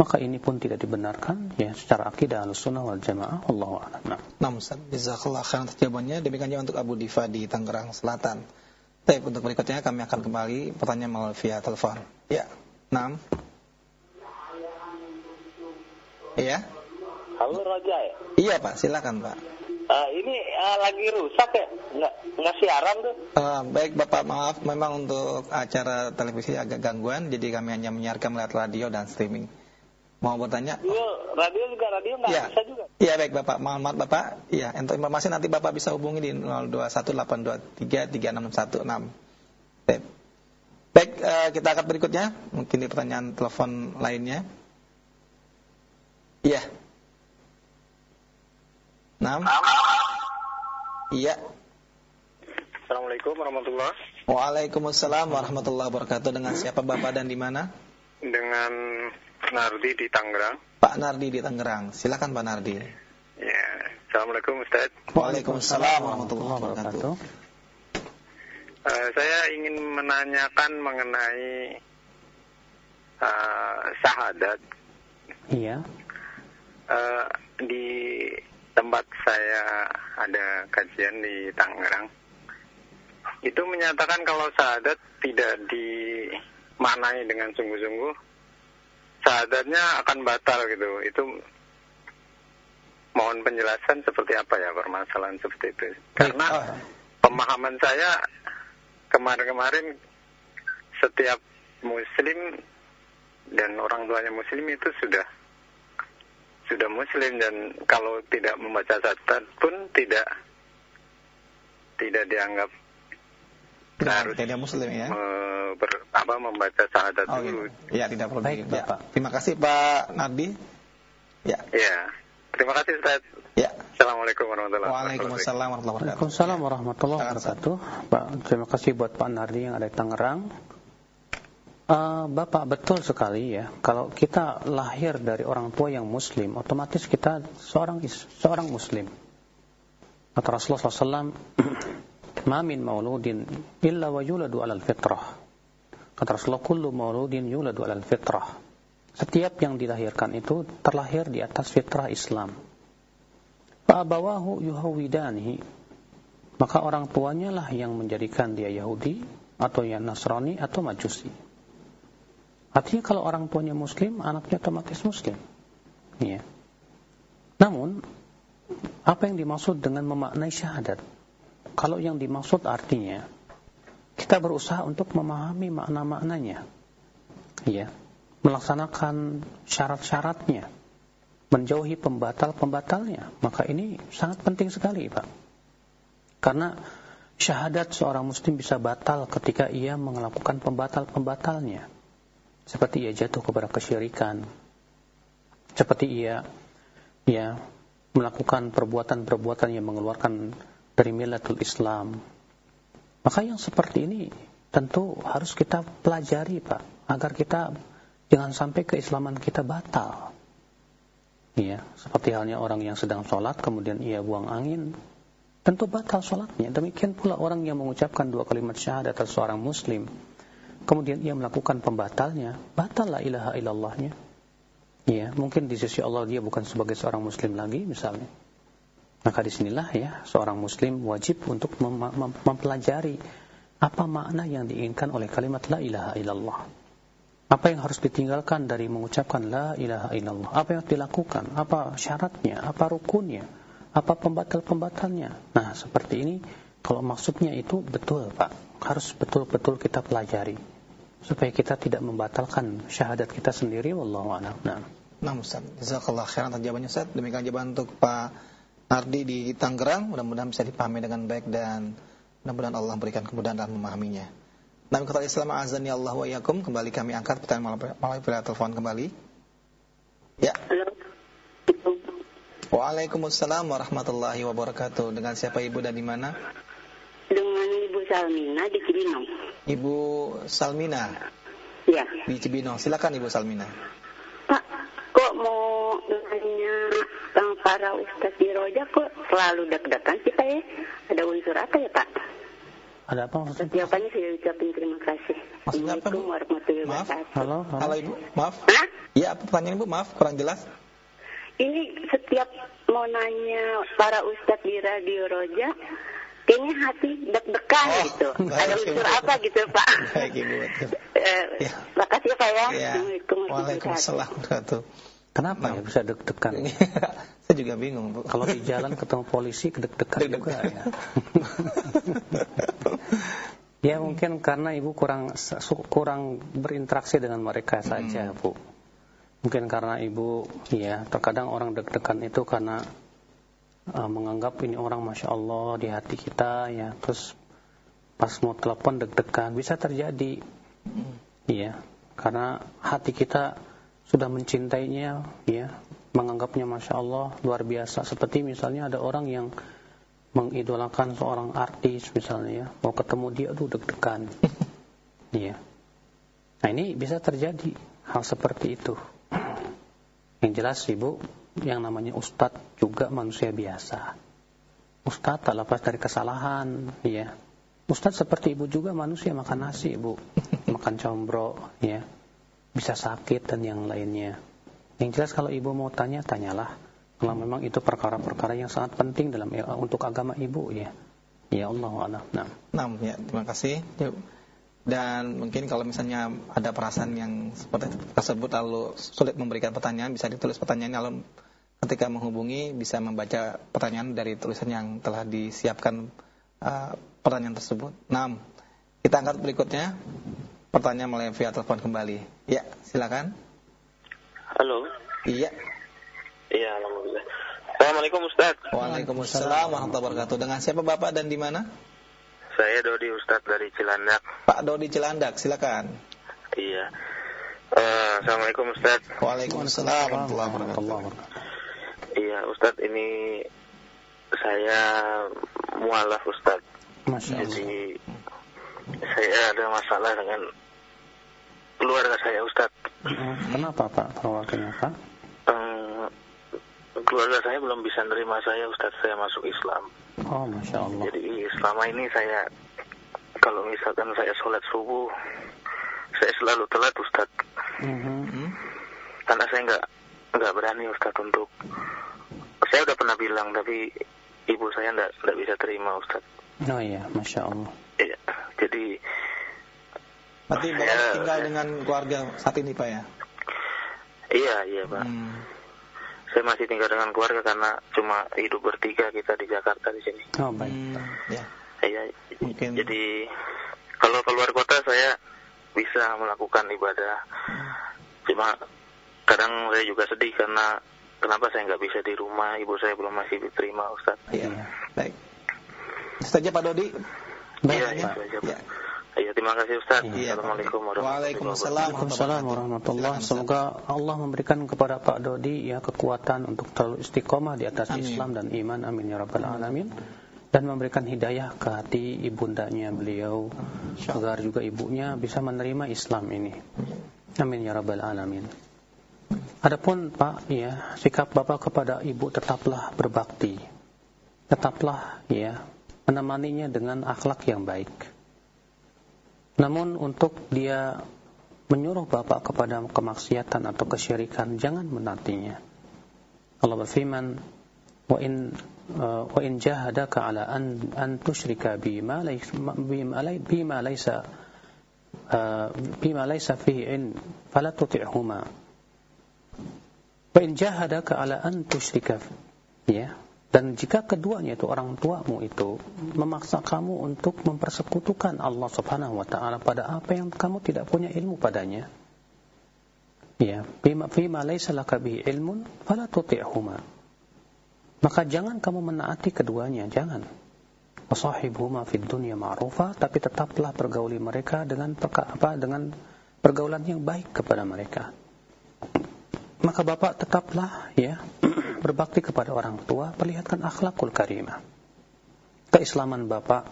maka ini pun tidak dibenarkan ya secara akidah Ahlussunnah wal Jamaah wallahu a'lam. Nah, Ustaz, jazakallahu khairan atas jawabannya. Demikian untuk Abu Diva di Tangerang Selatan. Tapi untuk berikutnya kami akan kembali pertanyaan melalui via telepon. Ya. Naam. Iya. Halo Raja ya? Iya Pak, silakan Pak. Uh, ini uh, lagi rusak ya? Nggak, nggak siaran tuh? Uh, baik Bapak, maaf. Memang untuk acara televisi agak gangguan, jadi kami hanya menyiarkan melihat radio dan streaming. Mau bertanya? Radio, radio juga radio nggak ya. bisa juga. Iya baik Bapak, mohon maaf Bapak. Iya, untuk informasi nanti Bapak bisa hubungi di 0218233616. Baik, baik uh, kita akan berikutnya. Mungkin di pertanyaan telepon lainnya. Iya. Nam. Iya. Assalamualaikum warahmatullahi Waalaikumsalam warahmatullahi wabarakatuh. Dengan siapa Bapak dan di mana? Dengan Nardi di Tangerang. Pak Nardi di Tangerang. Silakan Pak Nardi. Ya. Assalamualaikum Ustaz. Waalaikumsalam warahmatullahi wabarakatuh. Uh, saya ingin menanyakan mengenai uh, syahadat. Iya. Uh, di tempat saya ada kajian di Tangerang. Itu menyatakan kalau syahadat tidak dimaknai dengan sungguh-sungguh syahadatnya akan batal gitu. Itu mohon penjelasan seperti apa ya permasalahan seperti itu. Karena oh. pemahaman saya kemarin-kemarin setiap muslim dan orang tuanya muslim itu sudah sudah muslim dan kalau tidak membaca syahadat pun tidak tidak dianggap tidak, harus tidak muslim ya. Me, ber, apa membaca syahadat oh, dulu. Gitu. Ya, tidak perlu Baik, ya. Pak. Terima kasih Pak Nardi. Ya. Ya. Terima kasih Ustaz. Ya. Assalamualaikum warahmatullahi wabarakatuh. Waalaikumsalam warahmatullahi wabarakatuh. Waalaikumsalam warahmatullahi wabarakatuh. Pak, terima kasih buat Pak Nardi yang ada di Tangerang. Uh, Bapak betul sekali ya. Kalau kita lahir dari orang tua yang Muslim, otomatis kita seorang seorang Muslim. Kata Rasulullah SAW, "Ma min mauludin illa wa yuladu 'alal fitrah." Kata Rasulullah, "Kullu mauludin yuladu 'alal fitrah." Setiap yang dilahirkan itu terlahir di atas fitrah Islam. Fa'abawahu yuhawidanihi. Maka orang tuanya lah yang menjadikan dia Yahudi atau yang Nasrani atau Majusi. Artinya kalau orang tuanya muslim, anaknya otomatis muslim. Ya. Namun, apa yang dimaksud dengan memaknai syahadat? Kalau yang dimaksud artinya, kita berusaha untuk memahami makna-maknanya. Ya. Melaksanakan syarat-syaratnya. Menjauhi pembatal-pembatalnya. Maka ini sangat penting sekali, Pak. Karena syahadat seorang muslim bisa batal ketika ia melakukan pembatal-pembatalnya seperti ia jatuh kepada kesyirikan, seperti ia ya melakukan perbuatan-perbuatan yang mengeluarkan dari milatul Islam. Maka yang seperti ini tentu harus kita pelajari Pak, agar kita jangan sampai keislaman kita batal. Ya, seperti halnya orang yang sedang sholat kemudian ia buang angin, tentu batal sholatnya. Demikian pula orang yang mengucapkan dua kalimat syahadat atau seorang muslim, kemudian ia melakukan pembatalnya, batal la ilaha illallahnya. Ya, mungkin di sisi Allah dia bukan sebagai seorang muslim lagi misalnya. Maka di sinilah ya seorang muslim wajib untuk mem mem mempelajari apa makna yang diinginkan oleh kalimat la ilaha illallah. Apa yang harus ditinggalkan dari mengucapkan la ilaha illallah? Apa yang dilakukan? Apa syaratnya? Apa rukunnya? Apa pembatal-pembatalnya? Nah, seperti ini kalau maksudnya itu betul, Pak. Harus betul-betul kita pelajari supaya kita tidak membatalkan syahadat kita sendiri wallahu a'lam. Nah. Nah, Ustaz. Jazakallah khairan atas jawabannya, Ustaz. Demikian jawaban untuk Pak Ardi di Tangerang. Mudah-mudahan bisa dipahami dengan baik dan mudah-mudahan Allah berikan kemudahan dalam memahaminya. Nah, kata Islam azan ya Allah wa yakum. Kembali kami angkat pertanyaan melalui telepon kembali. Ya. Waalaikumsalam warahmatullahi wabarakatuh. Dengan siapa Ibu dan di mana? Dengan Ibu Salmina di Cibinong. Ibu Salmina? Ya. Di Cibinong. Silakan Ibu Salmina. Pak, kok mau nanya tentang para ustaz di Roja kok selalu deg-degan kita ya? Ada unsur apa ya Pak? Ada apa maksudnya? Jawabannya saya ucapin terima kasih. Maksudnya apa, Bu? warahmatullahi Maaf. Halo, halo. Halo Ibu, maaf. Hah? Iya, apa pertanyaan Ibu? Maaf, kurang jelas. Ini setiap mau nanya para ustadz di Radio Roja, kayaknya hati deg-degan oh, gitu. Ada unsur apa gitu Pak? Baik Ibu. eh, ya. Makasih ya Pak ya. ya. Waalaikumsalam Kenapa ya bisa deg-degan? Saya juga bingung Bu. Kalau di jalan ketemu polisi deg-degan juga ya. ya mungkin karena Ibu kurang kurang berinteraksi dengan mereka saja hmm. Bu. Mungkin karena Ibu ya terkadang orang deg-degan itu karena uh, menganggap ini orang masya Allah di hati kita ya. Terus pas mau telepon deg-degan bisa terjadi. Ya karena hati kita sudah mencintainya ya. Menganggapnya masya Allah luar biasa. Seperti misalnya ada orang yang mengidolakan seorang artis misalnya ya. Mau ketemu dia aduh deg-degan. Ya nah ini bisa terjadi hal seperti itu. Yang jelas ibu yang namanya ustadz juga manusia biasa. Ustadz tak lepas dari kesalahan, ya. Ustadz seperti ibu juga manusia makan nasi, ibu, makan combro, ya. Bisa sakit dan yang lainnya. Yang jelas kalau ibu mau tanya, tanyalah. Kalau memang itu perkara-perkara yang sangat penting dalam untuk agama ibu, ya. Ya Allah Allah. Nah. nah, ya, terima kasih. Yuk dan mungkin kalau misalnya ada perasaan yang seperti tersebut lalu sulit memberikan pertanyaan bisa ditulis pertanyaannya lalu ketika menghubungi bisa membaca pertanyaan dari tulisan yang telah disiapkan uh, pertanyaan tersebut. Nah, kita angkat berikutnya pertanyaan melalui via telepon kembali. Ya, silakan. Halo. Iya. Iya, alhamdulillah. Assalamualaikum Ustaz. Waalaikumsalam warahmatullahi wabarakatuh. Dengan siapa Bapak dan di mana? Saya Dodi Ustadz dari Cilandak. Pak Dodi Cilandak, silakan. Iya. Uh, Assalamualaikum Ustadz. Waalaikumsalam warahmatullahi wabarakatuh. Iya Ustadz ini saya mualaf Ustadz. Masya Allah. Jadi saya ada masalah dengan keluarga saya Ustaz. Kenapa Pak perwakilannya Pak? Um, keluarga saya belum bisa nerima saya Ustaz saya masuk Islam. Oh Masya Allah. Jadi selama ini saya kalau misalkan saya sholat subuh saya selalu telat Ustaz. Mm -hmm. Karena saya nggak nggak berani Ustaz untuk saya udah pernah bilang tapi ibu saya nggak nggak bisa terima Ustaz. Oh iya, masya Allah. Iya, jadi Berarti saya, tinggal saya, dengan keluarga saat ini Pak ya? Iya, iya Pak. Hmm. Saya masih tinggal dengan keluarga karena cuma hidup bertiga kita di Jakarta di sini. Oh baik. Hmm, ya. Iya. Mungkin. Jadi kalau keluar kota saya bisa melakukan ibadah. Hmm. Cuma kadang saya juga sedih karena kenapa saya nggak bisa di rumah, ibu saya belum masih diterima Ustaz. Iya. Baik. Saja Pak Dodi. Baik, iya, ya. ya. Iya, terima kasih Ustaz. Iya. Assalamualaikum warahmatullahi wabarakatuh. Waalaikumsalam warahmatullahi Semoga Allah memberikan kepada Pak Dodi ya kekuatan untuk terlalu istiqomah di atas Amin. Islam dan iman. Amin ya rabbal alamin. Dan memberikan hidayah ke hati ibundanya beliau agar juga ibunya bisa menerima Islam ini. Amin ya rabbal alamin. Adapun Pak ya, sikap Bapak kepada ibu tetaplah berbakti. Tetaplah ya menemaninya dengan akhlak yang baik namun untuk dia menyuruh bapak kepada kemaksiatan atau kesyirikan, jangan menantinya. Allah berfirman, "Wa in uh, wa in jahadaka ala an an tusyrika bima laysa bima laysa uh, bima laysa fihi in fala tuti'huma." Wa in jahadaka ala an tusyrika ya dan jika keduanya itu orang tuamu itu memaksa kamu untuk mempersekutukan Allah Subhanahu wa taala pada apa yang kamu tidak punya ilmu padanya, ya, bima fima laisa laka bihi ilmun fala tuti'huma. Maka jangan kamu menaati keduanya, jangan. Wasahibhuma fid dunya ma'rufa, tapi tetaplah pergauli mereka dengan apa dengan pergaulan yang baik kepada mereka. Maka bapak tetaplah ya berbakti kepada orang tua, perlihatkan akhlakul karimah. Keislaman bapak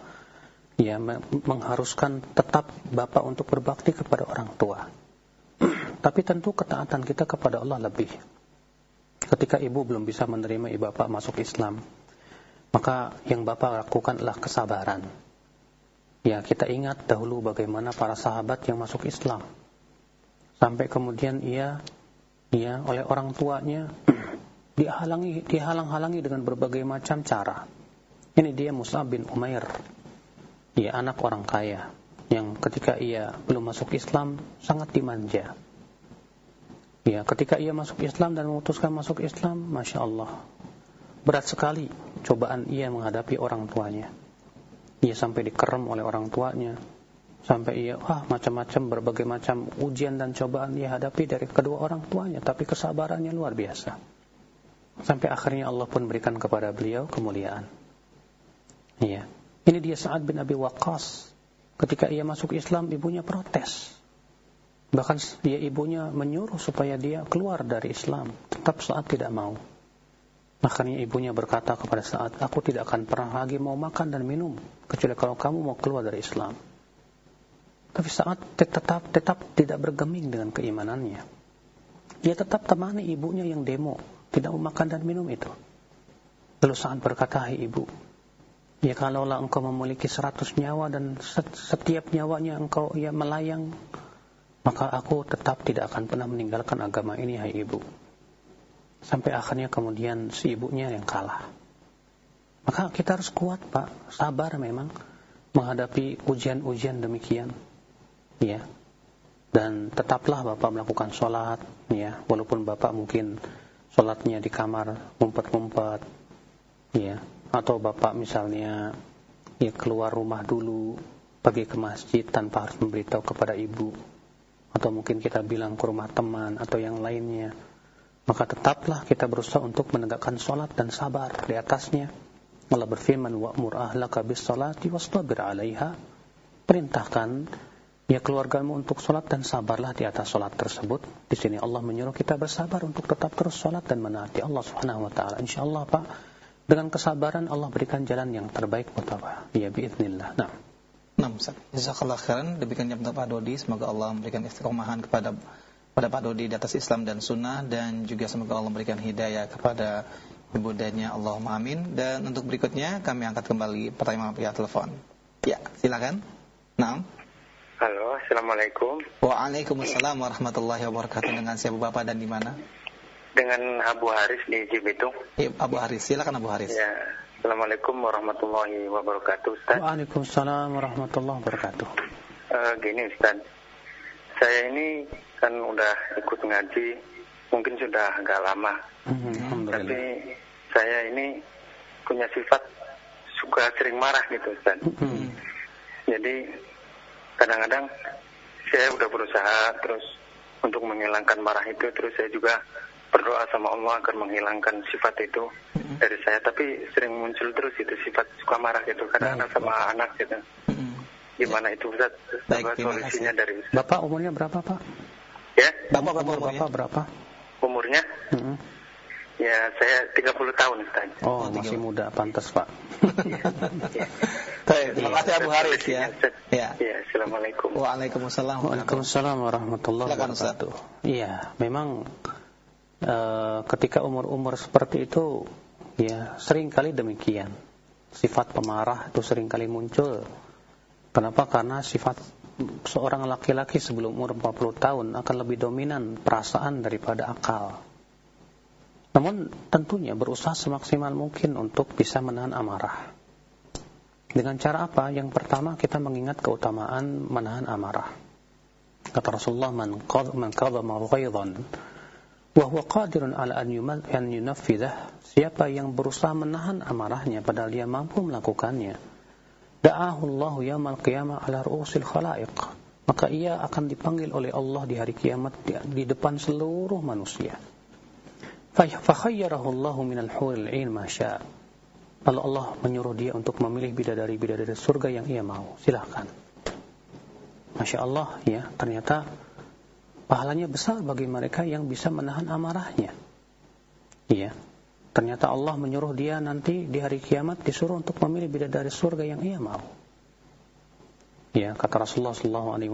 ya mengharuskan tetap bapak untuk berbakti kepada orang tua. Tapi tentu ketaatan kita kepada Allah lebih. Ketika ibu belum bisa menerima ibu bapak masuk Islam, maka yang bapak lakukan adalah kesabaran. Ya, kita ingat dahulu bagaimana para sahabat yang masuk Islam. Sampai kemudian ia ya oleh orang tuanya dihalangi dihalang-halangi dengan berbagai macam cara. Ini dia Mus'ab bin Umair. Dia anak orang kaya yang ketika ia belum masuk Islam sangat dimanja. Ya, ketika ia masuk Islam dan memutuskan masuk Islam, masya Allah, berat sekali cobaan ia menghadapi orang tuanya. Ia sampai dikerem oleh orang tuanya, sampai ia wah macam-macam berbagai macam ujian dan cobaan ia hadapi dari kedua orang tuanya, tapi kesabarannya luar biasa. Sampai akhirnya Allah pun berikan kepada beliau kemuliaan. Iya. Ini dia Sa'ad bin Abi Waqqas. Ketika ia masuk Islam, ibunya protes. Bahkan dia ibunya menyuruh supaya dia keluar dari Islam. Tetap saat tidak mau. Akhirnya ibunya berkata kepada saat, aku tidak akan pernah lagi mau makan dan minum. Kecuali kalau kamu mau keluar dari Islam. Tapi saat tetap tetap tidak bergeming dengan keimanannya. Dia tetap temani ibunya yang demo tidak mau makan dan minum itu. Lalu saat berkata, hai ibu, ya kalaulah engkau memiliki seratus nyawa dan setiap nyawanya engkau ya melayang, maka aku tetap tidak akan pernah meninggalkan agama ini, hai ibu. Sampai akhirnya kemudian si ibunya yang kalah. Maka kita harus kuat, Pak. Sabar memang menghadapi ujian-ujian demikian. Ya. Dan tetaplah Bapak melakukan sholat, ya, walaupun Bapak mungkin sholatnya di kamar ngumpet-ngumpet ya. Atau bapak misalnya ya keluar rumah dulu pergi ke masjid tanpa harus memberitahu kepada ibu. Atau mungkin kita bilang ke rumah teman atau yang lainnya. Maka tetaplah kita berusaha untuk menegakkan sholat dan sabar di atasnya. Allah berfirman wa'mur ahlaka bis salati wastabir 'alaiha. Perintahkan ya keluargamu untuk sholat dan sabarlah di atas sholat tersebut. Di sini Allah menyuruh kita bersabar untuk tetap terus sholat dan menaati Allah Subhanahu Wa Taala. Insya Allah Pak, dengan kesabaran Allah berikan jalan yang terbaik buat apa? Ya biiznillah. Nah. Nah, Jazakallah khairan. Demikian jam Pak Dodi. Semoga Allah memberikan istiqomahan kepada pada Pak Dodi di atas Islam dan Sunnah dan juga semoga Allah memberikan hidayah kepada ibu dannya Allahumma amin. Dan untuk berikutnya kami angkat kembali pertanyaan via telepon. Ya, silakan. Nah. Halo, assalamualaikum. Waalaikumsalam warahmatullahi wabarakatuh. Dengan siapa bapak dan di mana? Dengan Abu Haris di Cibitung. Ya, Abu Haris, silakan Abu Haris. Ya, Assalamualaikum warahmatullahi wabarakatuh Ustaz Waalaikumsalam warahmatullahi wabarakatuh uh, Gini Ustaz Saya ini kan udah ikut ngaji Mungkin sudah agak lama hmm, Tapi saya ini punya sifat Suka sering marah gitu Ustaz hmm. Jadi kadang-kadang Saya udah berusaha terus Untuk menghilangkan marah itu Terus saya juga berdoa sama Allah agar menghilangkan sifat itu mm-hmm. dari saya. Tapi sering muncul terus itu sifat suka marah gitu kadang anak sama anak gitu. Mm-hmm. gimana itu Ustaz? Baik, solusinya dari Ustaz? Bapak umurnya berapa Pak? Ya? Bapak umur Bapak berapa? Umurnya? Mm-hmm. Ya saya 30 tahun Ustaz. Oh, oh masih muda. Pantas Pak. Baik, terima kasih Abu Haris ya. Ya. Ya, Assalamualaikum. Waalaikumsalam. Waalaikumsalam warahmatullahi wabarakatuh. Iya, memang e, ketika umur-umur seperti itu ya sering kali demikian. Sifat pemarah itu sering kali muncul. Kenapa? Karena sifat seorang laki-laki sebelum umur 40 tahun akan lebih dominan perasaan daripada akal namun tentunya berusaha semaksimal mungkin untuk bisa menahan amarah dengan cara apa? Yang pertama kita mengingat keutamaan menahan amarah. Kata Rasulullah man qadama ghaidan Wahwa qadirun ala an yunaffidah. Siapa yang berusaha menahan amarahnya padahal dia mampu melakukannya. Da'ahu Allah yamal qiyamah ala ru'usil khalaiq. Maka ia akan dipanggil oleh Allah di hari kiamat di depan seluruh manusia. Fakhayyarahu Allah minal huril ain ma Lalu Allah menyuruh dia untuk memilih bidadari-bidadari surga yang ia mau. Silahkan. Masya Allah ya, ternyata pahalanya besar bagi mereka yang bisa menahan amarahnya. Iya. Ternyata Allah menyuruh dia nanti di hari kiamat disuruh untuk memilih bidadari surga yang ia mau. Ya, kata Rasulullah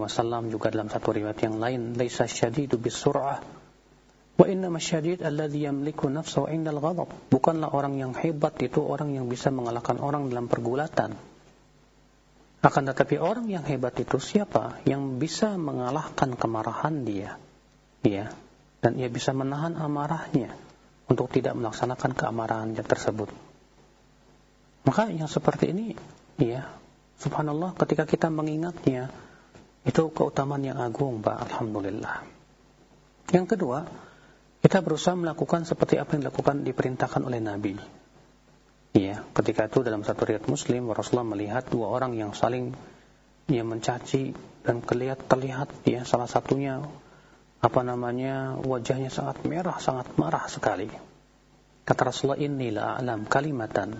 wasallam juga dalam satu riwayat yang lain, "Laisa syadidu bisur'ah wa inna masyadid alladhi yamliku nafsahu 'inda al-ghadab." Bukanlah orang yang hebat itu orang yang bisa mengalahkan orang dalam pergulatan. Akan tetapi orang yang hebat itu siapa? Yang bisa mengalahkan kemarahan dia. Ya. Dan ia bisa menahan amarahnya untuk tidak melaksanakan keamarahannya tersebut. Maka yang seperti ini, ya, subhanallah ketika kita mengingatnya, itu keutamaan yang agung, Pak. Alhamdulillah. Yang kedua, kita berusaha melakukan seperti apa yang dilakukan diperintahkan oleh Nabi. Ya, ketika itu dalam satu riwayat Muslim Rasulullah melihat dua orang yang saling ya mencaci dan kelihat terlihat ya salah satunya apa namanya wajahnya sangat merah, sangat marah sekali. Kata Rasulullah inilah alam kalimatan.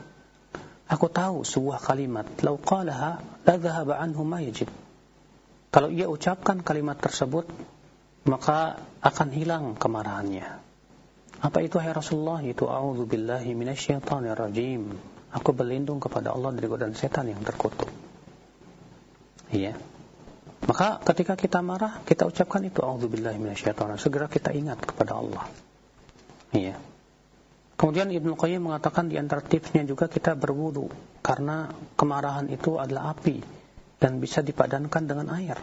Aku tahu sebuah kalimat, lau qalaha la anhu. Kalau ia ucapkan kalimat tersebut, maka akan hilang kemarahannya. Apa itu hai Rasulullah? Itu a'udzu billahi minasyaitonir rajim. Aku berlindung kepada Allah dari godaan setan yang terkutuk. Iya. Maka ketika kita marah, kita ucapkan itu a'udzu billahi minasyaitonir Segera kita ingat kepada Allah. Iya. Kemudian Ibnu Qayyim mengatakan di antara tipsnya juga kita berwudu karena kemarahan itu adalah api dan bisa dipadankan dengan air.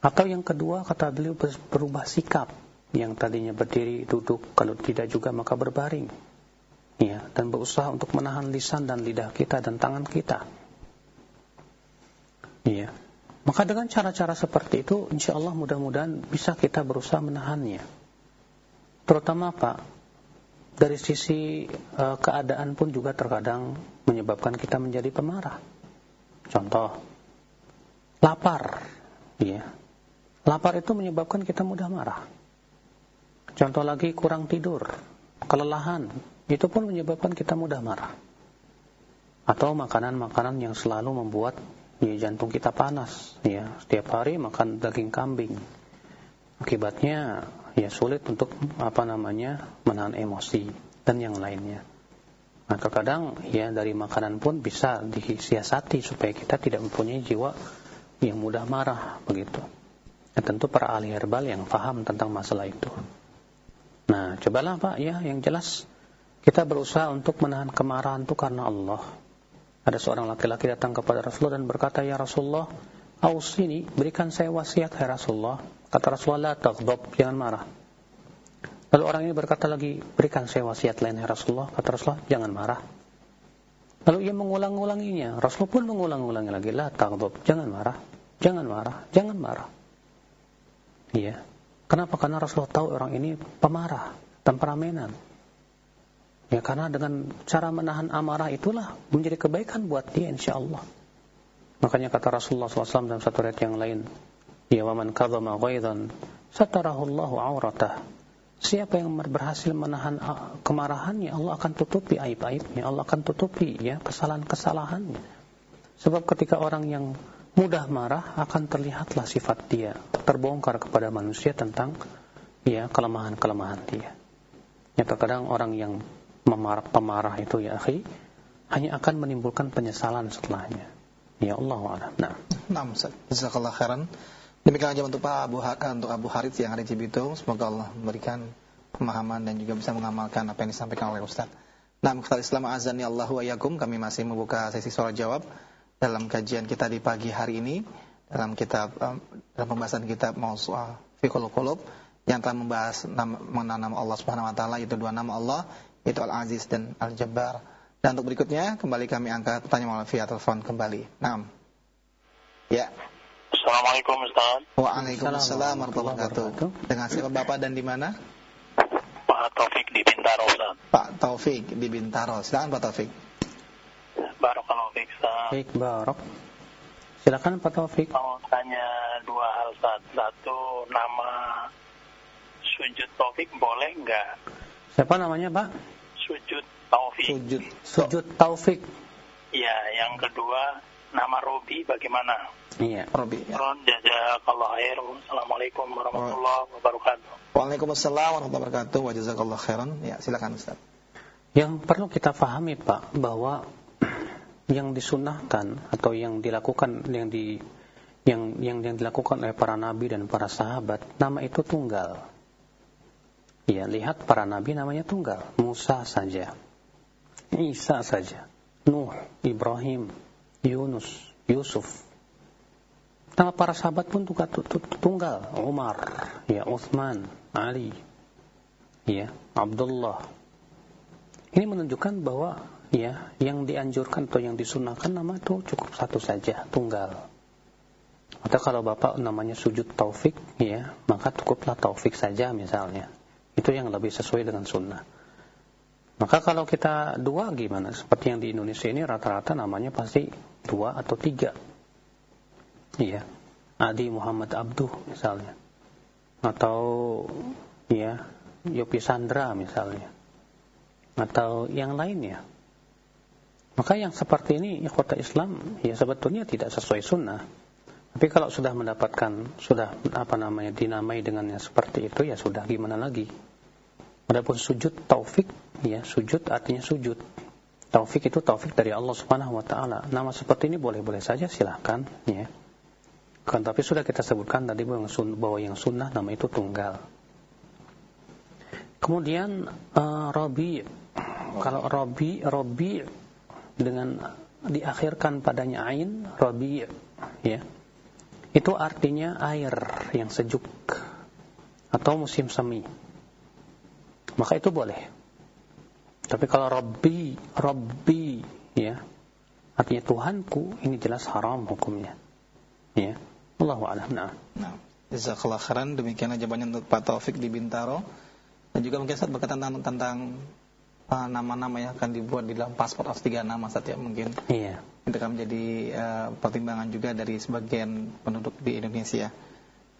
Atau yang kedua kata beliau berubah sikap. Yang tadinya berdiri duduk. Kalau tidak juga maka berbaring. Ya dan berusaha untuk menahan lisan dan lidah kita dan tangan kita. Ya. Maka dengan cara-cara seperti itu insya Allah mudah-mudahan bisa kita berusaha menahannya. Terutama apa dari sisi e, keadaan pun juga terkadang menyebabkan kita menjadi pemarah. Contoh lapar. Ya lapar itu menyebabkan kita mudah marah Contoh lagi kurang tidur, kelelahan, itu pun menyebabkan kita mudah marah. Atau makanan-makanan yang selalu membuat ya, jantung kita panas, ya setiap hari makan daging kambing. Akibatnya ya sulit untuk apa namanya menahan emosi dan yang lainnya. Nah, terkadang ya dari makanan pun bisa disiasati supaya kita tidak mempunyai jiwa yang mudah marah begitu. Ya, tentu para ahli herbal yang paham tentang masalah itu. Nah, cobalah Pak ya yang jelas kita berusaha untuk menahan kemarahan itu karena Allah. Ada seorang laki-laki datang kepada Rasulullah dan berkata, "Ya Rasulullah, ausini, berikan saya wasiat hai Rasulullah." Kata Rasulullah, "La taghdab, jangan marah." Lalu orang ini berkata lagi, berikan saya wasiat lain ya Rasulullah. Kata Rasulullah, jangan marah. Lalu ia mengulang-ulanginya. Rasulullah pun mengulang-ulangi lagi. La taghdab, jangan marah. Jangan marah, jangan marah. Iya. Kenapa? Karena Rasulullah tahu orang ini pemarah, temperamenan. Ya karena dengan cara menahan amarah itulah menjadi kebaikan buat dia insya Allah. Makanya kata Rasulullah SAW dalam satu ayat yang lain, Ya waman kadhama ghaidan satarahu Allahu auratah Siapa yang berhasil menahan uh, kemarahannya, Allah akan tutupi aib-aibnya, Allah akan tutupi ya kesalahan-kesalahannya. Sebab ketika orang yang mudah marah akan terlihatlah sifat dia terbongkar kepada manusia tentang ya kelemahan-kelemahan dia. Ya terkadang orang yang memarah pemarah itu ya akhi hanya akan menimbulkan penyesalan setelahnya. Ya Allah a'lam. Nah, nah Jazakallah khairan. Demikian aja untuk Pak Abu untuk Abu Harith yang ada di Cibitung. Semoga Allah memberikan pemahaman dan juga bisa mengamalkan apa yang disampaikan oleh Ustaz. Nah, Mukhtar Islam Azani Allahu Ayakum, kami masih membuka sesi soal jawab dalam kajian kita di pagi hari ini dalam kitab dalam pembahasan kitab Mausu'ah Fiqhul Qulub yang telah membahas nama, mengenai nama Allah Subhanahu wa taala itu dua nama Allah, yaitu Al-Aziz dan Al-Jabbar. Dan untuk berikutnya kembali kami angkat pertanyaan via telepon kembali. Naam. Ya. Assalamualaikum Ustaz. Waalaikumsalam warahmatullahi wabarakatuh. Dengan siapa Bapak dan di mana? Pak Taufik di Bintaro Ustaz. Pak Taufik di Bintaro. Silakan Pak Taufik. Barakallahu fiik. Baik, barok. Silakan Pak Taufik. Mau tanya dua hal Ustaz. Satu nama sujud Taufik boleh enggak? Siapa namanya, Pak? Sujud Taufik. Sujud Sujud Taufik. Iya, yang kedua nama Robi bagaimana? Iya. Robi. Ya. Jazakallah khair. Assalamualaikum warahmatullahi wabarakatuh. Waalaikumsalam warahmatullahi wabarakatuh. Wa jazakallah khairan. Ya, silakan Ustaz. Yang perlu kita pahami, Pak, bahwa yang disunahkan atau yang dilakukan yang di yang yang yang dilakukan oleh para nabi dan para sahabat, nama itu tunggal. Ya, lihat para nabi namanya tunggal. Musa saja. Isa saja. Nuh, Ibrahim, Yunus, Yusuf, Nama para sahabat pun tunggal. Umar, ya Uthman, Ali, ya Abdullah. Ini menunjukkan bahwa ya yang dianjurkan atau yang disunahkan nama itu cukup satu saja, tunggal. Atau kalau bapak namanya sujud taufik, ya maka cukuplah taufik saja misalnya. Itu yang lebih sesuai dengan sunnah. Maka kalau kita dua gimana? Seperti yang di Indonesia ini rata-rata namanya pasti dua atau tiga. Iya. Adi Muhammad Abduh misalnya. Atau ya, Yopi Sandra misalnya. Atau yang lainnya. Maka yang seperti ini kota Islam ya sebetulnya tidak sesuai sunnah. Tapi kalau sudah mendapatkan sudah apa namanya dinamai dengan yang seperti itu ya sudah gimana lagi. Adapun sujud taufik ya sujud artinya sujud. Taufik itu taufik dari Allah Subhanahu wa taala. Nama seperti ini boleh-boleh saja silahkan ya. Kan tapi sudah kita sebutkan tadi bahwa yang sunnah, nama itu tunggal. Kemudian uh, Robi, kalau Robi, Robi dengan diakhirkan padanya ain, Robi, ya, itu artinya air yang sejuk atau musim semi. Maka itu boleh. Tapi kalau Robbi, Robbi, ya, artinya Tuhanku, ini jelas haram hukumnya. Ya. Allahu a'lam. Nah. Nah. Jazakallah khairan. Demikian jawabannya untuk Pak Taufik di Bintaro. Dan juga mungkin saat berkaitan tentang, tentang nama-nama yang akan dibuat di dalam paspor harus tiga nama saat ya mungkin. Iya. Itu akan menjadi uh, pertimbangan juga dari sebagian penduduk di Indonesia.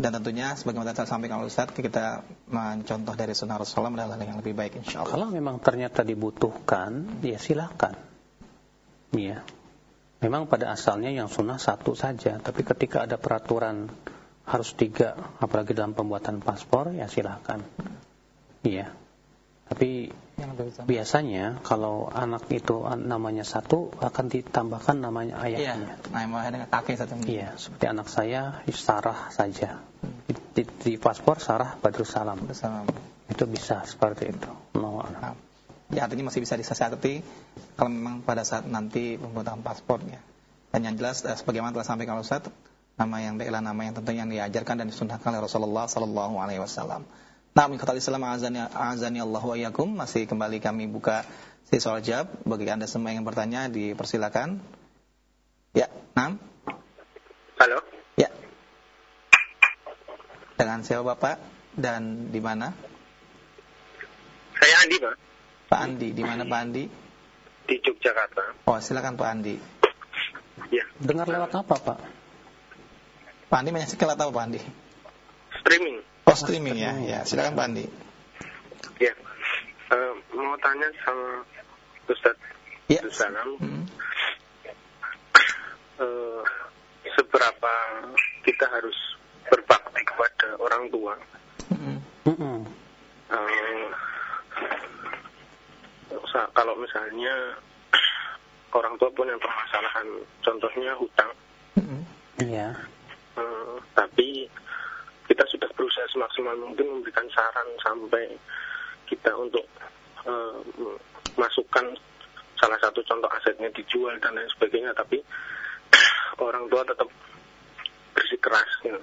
Dan tentunya sebagaimana saya sampaikan oleh Ustaz, kita mencontoh dari sunnah Rasulullah adalah yang lebih baik insya Allah. Kalau memang ternyata dibutuhkan, ya silakan. Iya. Memang pada asalnya yang sunnah satu saja, tapi ketika ada peraturan harus tiga, apalagi dalam pembuatan paspor, ya silahkan. Iya. Tapi biasanya kalau anak itu namanya satu akan ditambahkan namanya ayahnya. Iya, nama dengan kakek satu. Iya, seperti anak saya Sarah saja. Di, di paspor Sarah Badrussalam. Badrussalam. Itu bisa seperti itu. No, nah, ya artinya masih bisa disesati kalau memang pada saat nanti pembuatan paspornya. Dan yang jelas eh, sebagaimana telah sampaikan Ustaz, nama yang baiklah nama yang tentunya yang diajarkan dan disunahkan oleh Rasulullah sallallahu alaihi wasallam. Nah, kata Islam azani, azani Allah wa yakum masih kembali kami buka sesi soal jawab bagi Anda semua yang bertanya dipersilakan. Ya, Nam. Halo. Ya. Dengan siapa Bapak dan di mana? Saya Andi, Pak. Pak Andi, di mana Pak Andi? Di Yogyakarta. Oh, silakan Pak Andi. Ya. Dengar lewat apa, Pak? Pak Andi menyaksikan lewat apa, Pak Andi? Streaming. Oh streaming ya, ya silakan Pak Andi. Ya, uh, mau tanya sama Ustaz ya. Salam. Hmm. Uh, seberapa kita harus berbakti kepada orang tua? Hmm. Uh, kalau misalnya orang tua punya permasalahan, contohnya hutang. Iya. Uh, tapi kita sudah berusaha semaksimal mungkin memberikan saran sampai kita untuk uh, masukkan salah satu contoh asetnya dijual dan lain sebagainya tapi orang tua tetap bersikeras gitu.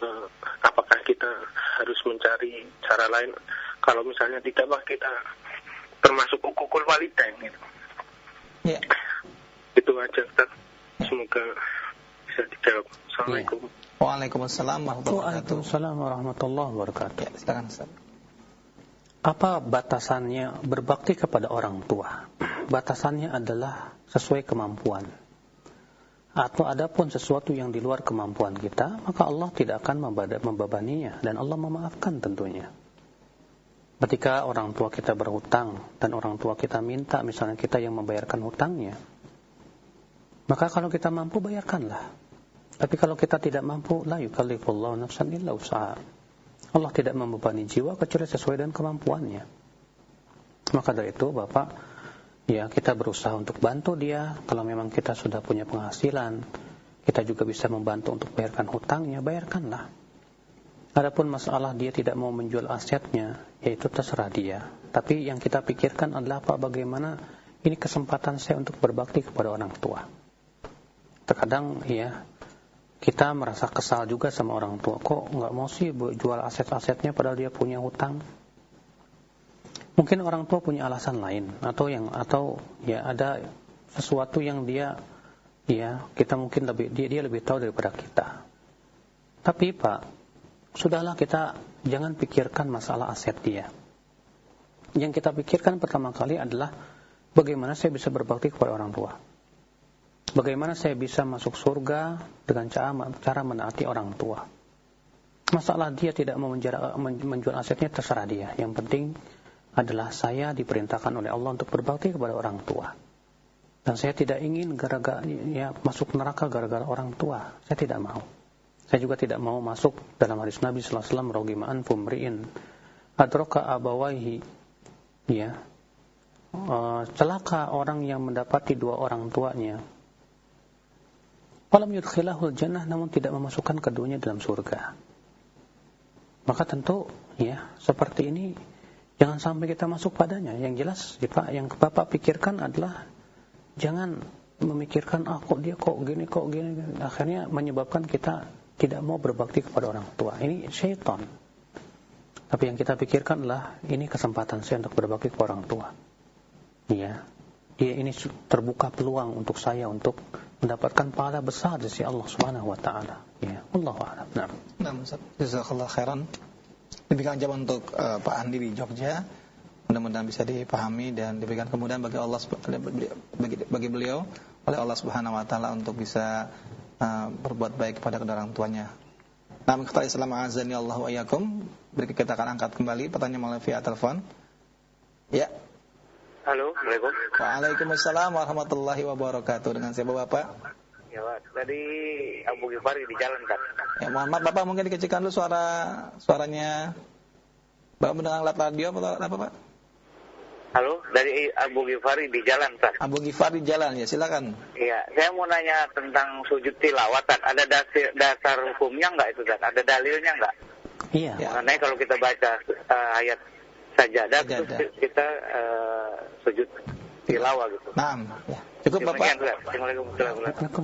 uh, apakah kita harus mencari cara lain kalau misalnya tidak bah kita termasuk ukukul walidain gitu ya. itu aja Ustaz semoga bisa dijawab Assalamualaikum ya. Waalaikumsalam warahmatullahi wabarakatuh. Waalaikumsalam warahmatullahi wabarakatuh. Ya, silakan Ustaz. Apa batasannya berbakti kepada orang tua? Batasannya adalah sesuai kemampuan. Atau adapun sesuatu yang di luar kemampuan kita, maka Allah tidak akan membebaninya dan Allah memaafkan tentunya. Ketika orang tua kita berhutang dan orang tua kita minta misalnya kita yang membayarkan hutangnya, maka kalau kita mampu bayarkanlah. Tapi kalau kita tidak mampu, la yukallifullahu nafsan illa usaha. Allah tidak membebani jiwa kecuali sesuai dengan kemampuannya. Maka dari itu, Bapak, ya kita berusaha untuk bantu dia. Kalau memang kita sudah punya penghasilan, kita juga bisa membantu untuk bayarkan hutangnya, bayarkanlah. Adapun masalah dia tidak mau menjual asetnya, yaitu terserah dia. Tapi yang kita pikirkan adalah apa bagaimana ini kesempatan saya untuk berbakti kepada orang tua. Terkadang ya kita merasa kesal juga sama orang tua. Kok nggak mau sih jual aset-asetnya padahal dia punya hutang? Mungkin orang tua punya alasan lain atau yang atau ya ada sesuatu yang dia ya kita mungkin lebih dia, dia lebih tahu daripada kita. Tapi Pak, sudahlah kita jangan pikirkan masalah aset dia. Yang kita pikirkan pertama kali adalah bagaimana saya bisa berbakti kepada orang tua. Bagaimana saya bisa masuk surga dengan cara, cara menaati orang tua? Masalah dia tidak mau menjual asetnya terserah dia. Yang penting adalah saya diperintahkan oleh Allah untuk berbakti kepada orang tua. Dan saya tidak ingin gara-gara ya, masuk neraka gara-gara orang tua. Saya tidak mau. Saya juga tidak mau masuk dalam hadis Nabi sallallahu alaihi wasallam rogima'an fumri'in adroka abawaihi ya uh, celaka orang yang mendapati dua orang tuanya Walam yudkhilahul jannah namun tidak memasukkan keduanya dalam surga. Maka tentu ya seperti ini jangan sampai kita masuk padanya. Yang jelas Pak, yang Bapak pikirkan adalah jangan memikirkan ah kok dia kok gini kok gini, akhirnya menyebabkan kita tidak mau berbakti kepada orang tua. Ini syaitan. Tapi yang kita pikirkan adalah ini kesempatan saya untuk berbakti kepada orang tua. Iya. Dia ini terbuka peluang untuk saya untuk mendapatkan pahala besar dari Allah Subhanahu wa taala. Ya, Allah a'lam. Nah. Nah, Jazakallah khairan. Demikian jawab untuk uh, Pak Andi di Jogja. Mudah-mudahan bisa dipahami dan diberikan kemudahan bagi Allah bagi, beliau oleh Allah Subhanahu wa taala untuk bisa uh, berbuat baik kepada kedua orang tuanya. Nah, kita Islam azani Allah wa. Berikut kita akan angkat kembali pertanyaan melalui via telepon. Ya, Halo, Assalamualaikum. Waalaikumsalam warahmatullahi wabarakatuh. Dengan siapa Bapak? Ya, Pak. Tadi Abu Gifari di jalan, kan? Ya, mohon maaf Bapak mungkin dikecilkan dulu suara suaranya. Bapak mendengar lewat radio atau apa Pak? Halo, dari Abu Gifari di jalan, Pak. Abu Gifari di jalan, ya silakan. Iya, saya mau nanya tentang sujud tilawatan. Ada dasar, dasar hukumnya nggak itu, Ustaz? Ada dalilnya nggak? Iya. Mengenai kalau kita baca uh, ayat sajadah, terus kita uh, sujud tilawah gitu. Nah, ya. Cukup Bapak.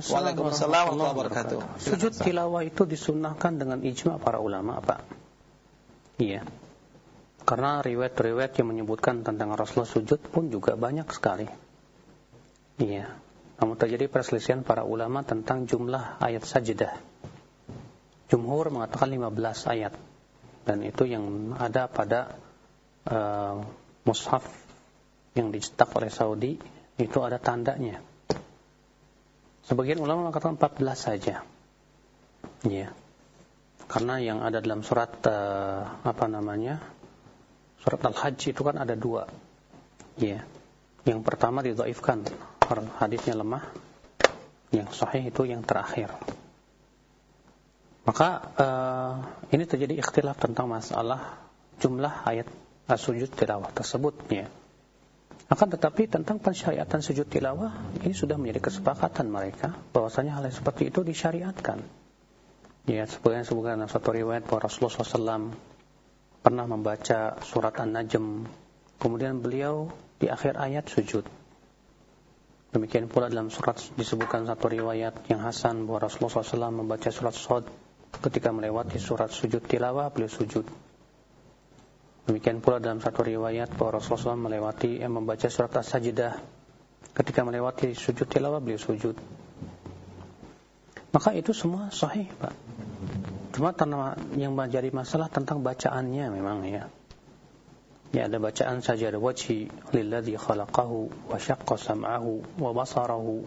Waalaikumsalam warahmatullahi wabarakatuh. Sujud tilawah itu disunahkan dengan ijma para ulama, Pak. Iya. Karena riwayat-riwayat yang menyebutkan tentang Rasulullah sujud pun juga banyak sekali. Iya. Namun terjadi perselisihan para ulama tentang jumlah ayat sajadah. Jumhur mengatakan 15 ayat. Dan itu yang ada pada uh, mushaf yang dicetak oleh Saudi, itu ada tandanya. Sebagian ulama mengatakan 14 saja. Iya. Karena yang ada dalam surat uh, apa namanya? Surat Al-Hajj itu kan ada dua. Ya. Yang pertama didhaifkan, hadisnya lemah. Yang sahih itu yang terakhir. Maka uh, ini terjadi ikhtilaf tentang masalah jumlah ayat sujud tilawah tersebut ya. Akan tetapi tentang pensyariatan sujud tilawah ini sudah menjadi kesepakatan mereka bahwasanya hal yang seperti itu disyariatkan. Ya, sebagian sebagian satu riwayat bahwa Rasulullah SAW pernah membaca surat An-Najm. Kemudian beliau di akhir ayat sujud. Demikian pula dalam surat disebutkan satu riwayat yang Hasan bahwa Rasulullah SAW membaca surat Sod ketika melewati surat sujud tilawah beliau sujud. Demikian pula dalam satu riwayat bahwa Rasulullah SAW melewati yang membaca surat As-Sajdah ketika melewati sujud tilawah beliau sujud. Maka itu semua sahih, Pak. Cuma yang menjadi masalah tentang bacaannya memang ya. Ya ada bacaan saja ada wajhi lilladzi khalaqahu wa syaqqa sam'ahu wa basarahu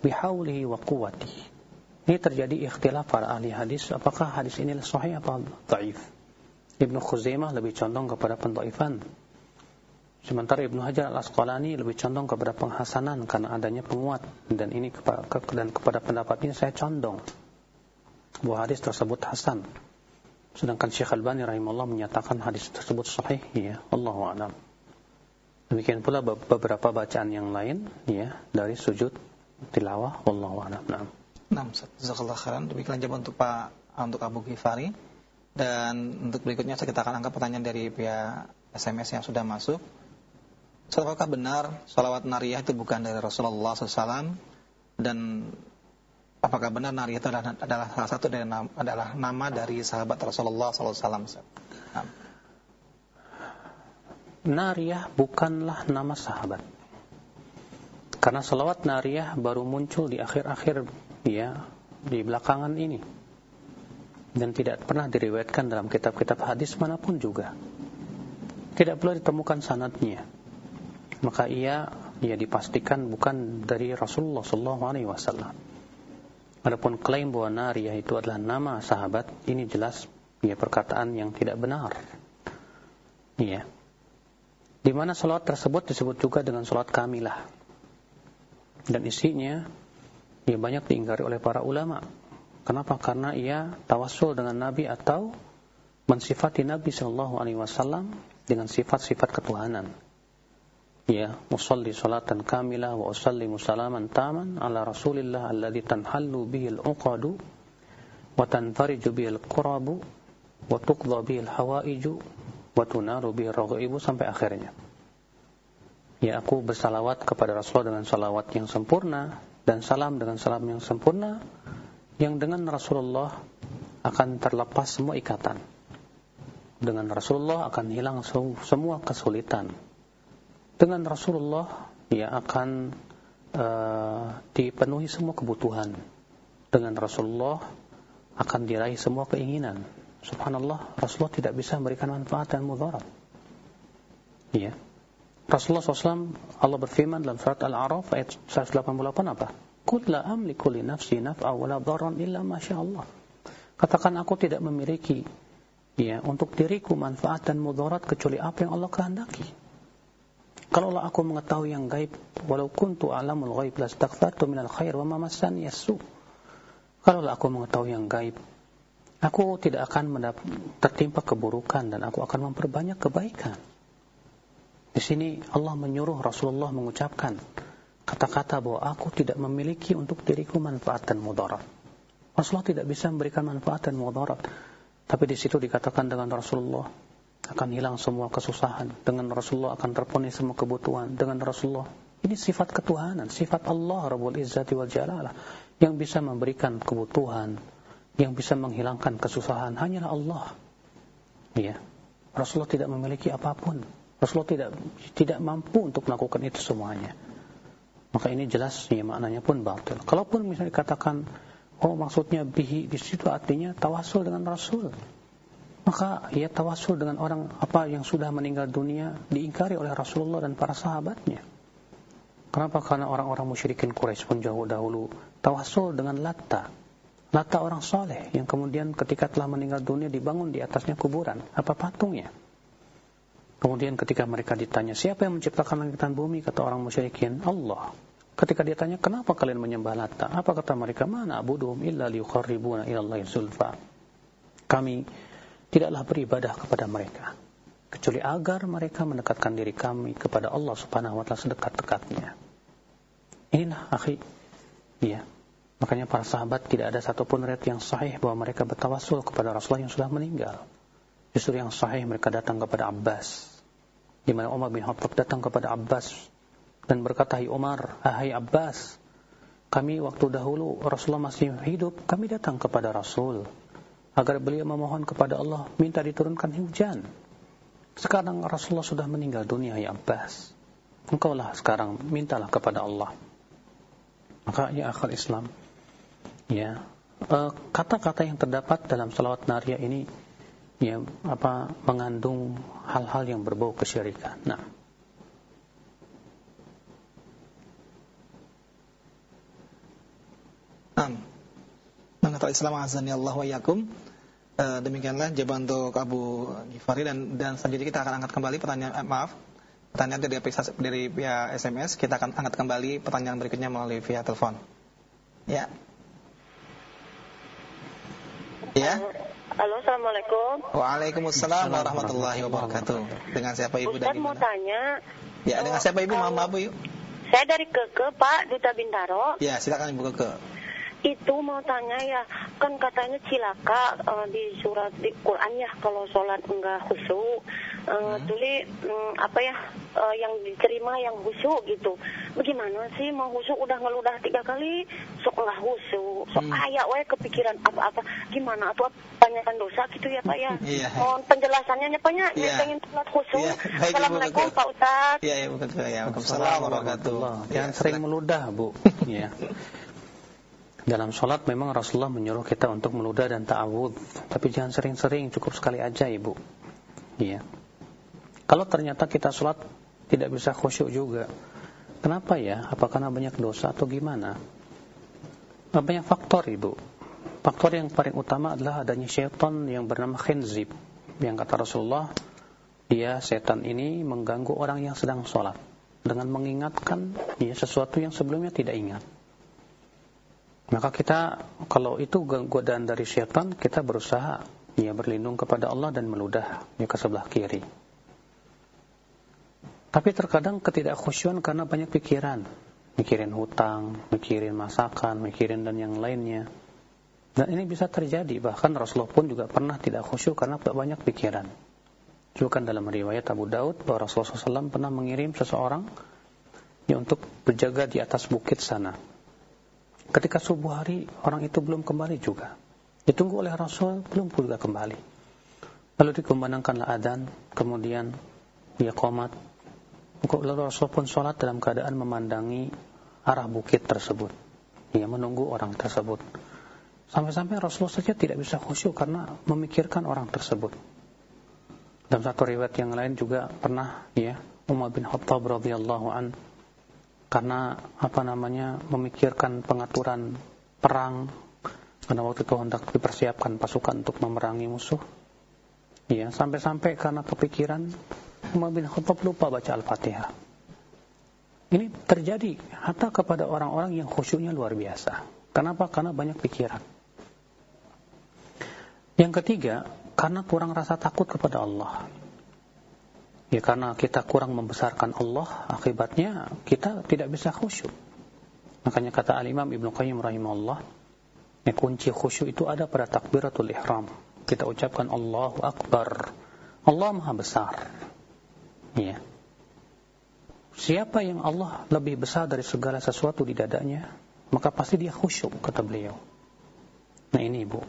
bihaulihi wa quwwatihi. Ini terjadi ikhtilaf para ahli hadis apakah hadis ini sahih atau dhaif. Ibnu Khuzaimah lebih condong kepada pendhaifan. Sementara Ibnu Hajar Al-Asqalani lebih condong kepada penghasanan karena adanya penguat dan ini kepada, dan kepada pendapat ini saya condong bahwa hadis tersebut hasan. Sedangkan Syekh Al-Bani rahimahullah menyatakan hadis tersebut sahih, ya, Allahu a'lam. Demikian pula beberapa bacaan yang lain, ya, dari sujud tilawah, Allahu a'lam. Naam, jazakallahu khairan. Demikian jawab untuk Pak untuk Abu Ghifari. Dan untuk berikutnya kita akan angkat pertanyaan dari pihak SMS yang sudah masuk. Apakah benar salawat nariyah itu bukan dari Rasulullah SAW dan apakah benar Nariyah itu adalah, adalah salah satu dari adalah nama dari sahabat Rasulullah SAW? Nah. Nariyah bukanlah nama sahabat. Karena salawat Nariyah baru muncul di akhir-akhir ya di belakangan ini. Dan tidak pernah diriwayatkan dalam kitab-kitab hadis mana pun juga. Tidak perlu ditemukan sanatnya. Maka ia ia dipastikan bukan dari Rasulullah SAW. Adapun klaim bahwa Nariyah itu adalah nama sahabat, ini jelas ya perkataan yang tidak benar. Iya. Di mana salat tersebut disebut juga dengan salat kamilah. Dan isinya ya banyak diingkari oleh para ulama. Kenapa? Karena ia tawassul dengan Nabi atau mensifati Nabi Shallallahu Alaihi Wasallam dengan sifat-sifat ketuhanan ya usalli salatan kamilah wa usallimu salaman taman ala rasulillah alladhi tanhallu bihi al-uqadu wa tanfariju bihi al-qurabu wa tuqdha bihi al-hawaiju wa tunaru bihi al sampai akhirnya ya aku bersalawat kepada Rasulullah dengan salawat yang sempurna dan salam dengan salam yang sempurna yang dengan Rasulullah akan terlepas semua ikatan dengan Rasulullah akan hilang semua kesulitan dengan Rasulullah ia akan uh, dipenuhi semua kebutuhan. Dengan Rasulullah akan diraih semua keinginan. Subhanallah, Rasulullah tidak bisa memberikan manfaat dan mudarat. Iya. Rasulullah SAW Allah berfirman dalam surat Al-A'raf ayat 188 apa? Qul la amliku li nafsi naf'a wa la dharran illa ma Allah. Katakan aku tidak memiliki ya untuk diriku manfaat dan mudarat kecuali apa yang Allah kehendaki. Kalau Allah aku mengetahui yang gaib, walau kuntu alamul ghaib lastaghfartu minal khair wa ma massani yasu. Kalau aku mengetahui yang gaib, Aku tidak akan tertimpa keburukan dan aku akan memperbanyak kebaikan. Di sini Allah menyuruh Rasulullah mengucapkan kata-kata bahwa aku tidak memiliki untuk diriku manfaat dan mudarat. Rasulullah tidak bisa memberikan manfaat dan mudarat. Tapi di situ dikatakan dengan Rasulullah akan hilang semua kesusahan. Dengan Rasulullah akan terpenuhi semua kebutuhan. Dengan Rasulullah ini sifat ketuhanan, sifat Allah Rabbul Izzati wal Jalalah yang bisa memberikan kebutuhan, yang bisa menghilangkan kesusahan hanyalah Allah. Ya. Rasulullah tidak memiliki apa pun. Rasulullah tidak tidak mampu untuk melakukan itu semuanya. Maka ini jelas ya maknanya pun batil. Kalaupun misalnya dikatakan oh maksudnya bihi di situ artinya tawasul dengan Rasul. Maka ya tawasul dengan orang apa yang sudah meninggal dunia diingkari oleh Rasulullah dan para sahabatnya. Kenapa? Karena orang-orang musyrikin Quraisy pun jauh dahulu tawasul dengan Latta. Latta orang soleh yang kemudian ketika telah meninggal dunia dibangun di atasnya kuburan. Apa patungnya? Kemudian ketika mereka ditanya, siapa yang menciptakan langit dan bumi? Kata orang musyrikin, Allah. Ketika dia tanya, kenapa kalian menyembah Lata? Apa kata mereka? Mana abuduhum illa liuqarribuna ilallahi zulfa. Kami tidaklah beribadah kepada mereka. Kecuali agar mereka mendekatkan diri kami kepada Allah subhanahu wa ta'ala sedekat-dekatnya. Inilah akhi. Ya. Makanya para sahabat tidak ada satupun riwayat yang sahih bahwa mereka bertawasul kepada Rasulullah yang sudah meninggal. Justru yang sahih mereka datang kepada Abbas di mana Umar bin Khattab datang kepada Abbas dan berkata, "Hai Umar, hai Abbas, kami waktu dahulu Rasulullah masih hidup, kami datang kepada Rasul agar beliau memohon kepada Allah minta diturunkan hujan. Sekarang Rasulullah sudah meninggal dunia, ya Abbas. Engkaulah sekarang mintalah kepada Allah." Maka ya akal Islam, ya eh, kata-kata yang terdapat dalam salawat naria ini ya apa mengandung hal-hal yang berbau kesyirikan. Nah, Mengatal Islam azani Allah wa yakum. E, demikianlah jawaban untuk Abu Gifari dan dan selanjutnya kita akan angkat kembali pertanyaan eh, maaf pertanyaan dari pihak dari via SMS kita akan angkat kembali pertanyaan berikutnya melalui via telepon. Ya. Ya. Halo, Assalamualaikum. Waalaikumsalam warahmatullahi wabarakatuh. Dengan siapa Ibu Ustaz mau tanya. Ya, dengan siapa Ibu? Maaf, Bu, yuk. Saya dari Keke, Pak, Duta Bintaro. Ya, silakan Ibu Keke. Itu mau tanya ya, kan katanya cilaka uh, di surat di Quran ya kalau sholat enggak khusyuk uh, hmm. tuli um, apa ya uh, yang diterima yang khusyuk gitu. Bagaimana sih mau khusyuk udah ngeludah tiga kali sok nggak khusyuk, sok hmm. ayah wae kepikiran apa-apa gimana atau tanyakan dosa gitu ya Pak ya. Iya. Mohon penjelasannya ya Pak ya, yeah. pengen sholat khusyuk. Yeah. Assalamualaikum Pak Ustaz. Iya, iya bukan ya. Waalaikumsalam warahmatullahi Jangan sering meludah, Bu. Iya. Dalam sholat memang Rasulullah menyuruh kita untuk meludah dan ta'awud. Tapi jangan sering-sering, cukup sekali aja Ibu. Iya. Kalau ternyata kita sholat tidak bisa khusyuk juga, kenapa ya? Apa karena banyak dosa atau gimana? Banyak faktor ibu. Faktor yang paling utama adalah adanya syaitan yang bernama khinzib. Yang kata Rasulullah, dia setan ini mengganggu orang yang sedang sholat dengan mengingatkan ya, sesuatu yang sebelumnya tidak ingat. Maka kita kalau itu godaan dari syaitan, kita berusaha ya berlindung kepada Allah dan meludah ya, ke sebelah kiri. Tapi terkadang ketidakkhusyuan karena banyak pikiran. Mikirin hutang, mikirin masakan, mikirin dan yang lainnya. Dan ini bisa terjadi. Bahkan Rasulullah pun juga pernah tidak khusyuk karena banyak pikiran. Juga dalam riwayat Abu Daud bahwa Rasulullah SAW pernah mengirim seseorang ya, untuk berjaga di atas bukit sana. Ketika subuh hari, orang itu belum kembali juga. Ditunggu oleh Rasul, belum pula kembali. Lalu dikumandangkanlah adan, kemudian dia komat, Rasul pun sholat dalam keadaan memandangi arah bukit tersebut. Ia menunggu orang tersebut. Sampai-sampai Rasulullah saja tidak bisa khusyuk karena memikirkan orang tersebut. Dalam satu riwayat yang lain juga pernah ya Umar bin Khattab radhiyallahu an karena apa namanya memikirkan pengaturan perang karena waktu itu hendak dipersiapkan pasukan untuk memerangi musuh. Ya, sampai-sampai karena kepikiran Umar bin Khattab lupa baca Al-Fatihah. Ini terjadi hatta kepada orang-orang yang khusyuknya luar biasa. Kenapa? Karena banyak pikiran. Yang ketiga, karena kurang rasa takut kepada Allah. Ya karena kita kurang membesarkan Allah, akibatnya kita tidak bisa khusyuk. Makanya kata Al-Imam Ibnu Qayyim rahimahullah, ya, kunci khusyuk itu ada pada takbiratul ihram. Kita ucapkan Allahu Akbar. Allah Maha Besar. Ya. Siapa yang Allah lebih besar dari segala sesuatu di dadanya, maka pasti dia khusyuk, kata beliau. Nah ini Ibu.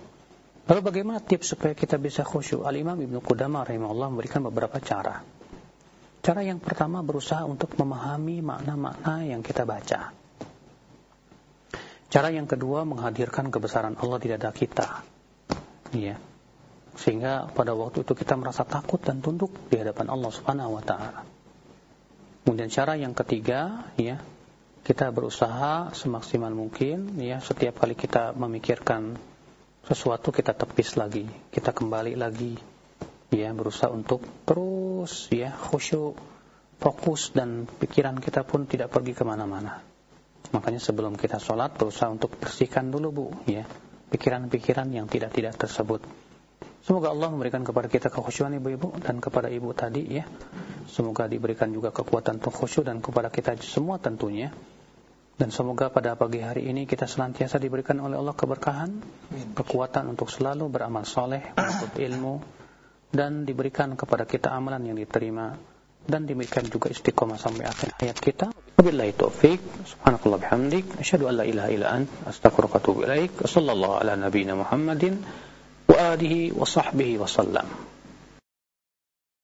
Lalu bagaimana tips supaya kita bisa khusyuk? Al-Imam Ibnu Qudamah rahimahullah memberikan beberapa cara. Cara yang pertama berusaha untuk memahami makna-makna yang kita baca. Cara yang kedua menghadirkan kebesaran Allah di dada kita. Ya. Sehingga pada waktu itu kita merasa takut dan tunduk di hadapan Allah Subhanahu wa taala. Kemudian cara yang ketiga, ya, kita berusaha semaksimal mungkin, ya, setiap kali kita memikirkan sesuatu kita tepis lagi, kita kembali lagi, ya, berusaha untuk terus, ya, khusyuk, fokus dan pikiran kita pun tidak pergi ke mana-mana. Makanya sebelum kita sholat berusaha untuk bersihkan dulu bu, ya, pikiran-pikiran yang tidak-tidak tersebut. Semoga Allah memberikan kepada kita kekhusyuan ibu-ibu dan kepada ibu tadi ya. Semoga diberikan juga kekuatan untuk khusyuk dan kepada kita semua tentunya. Dan semoga pada pagi hari ini kita senantiasa diberikan oleh Allah keberkahan, kekuatan untuk selalu beramal soleh, menuntut ilmu, dan diberikan kepada kita amalan yang diterima dan diberikan juga istiqomah sampai akhir hayat kita. Wabillahi taufik. Subhanakallah bihamdik. Asyhadu an la ilaha illa ant. Astaghfiruka wa atubu ilaik. Sallallahu ala nabiyyina Muhammadin. وآله وصحبه وسلم.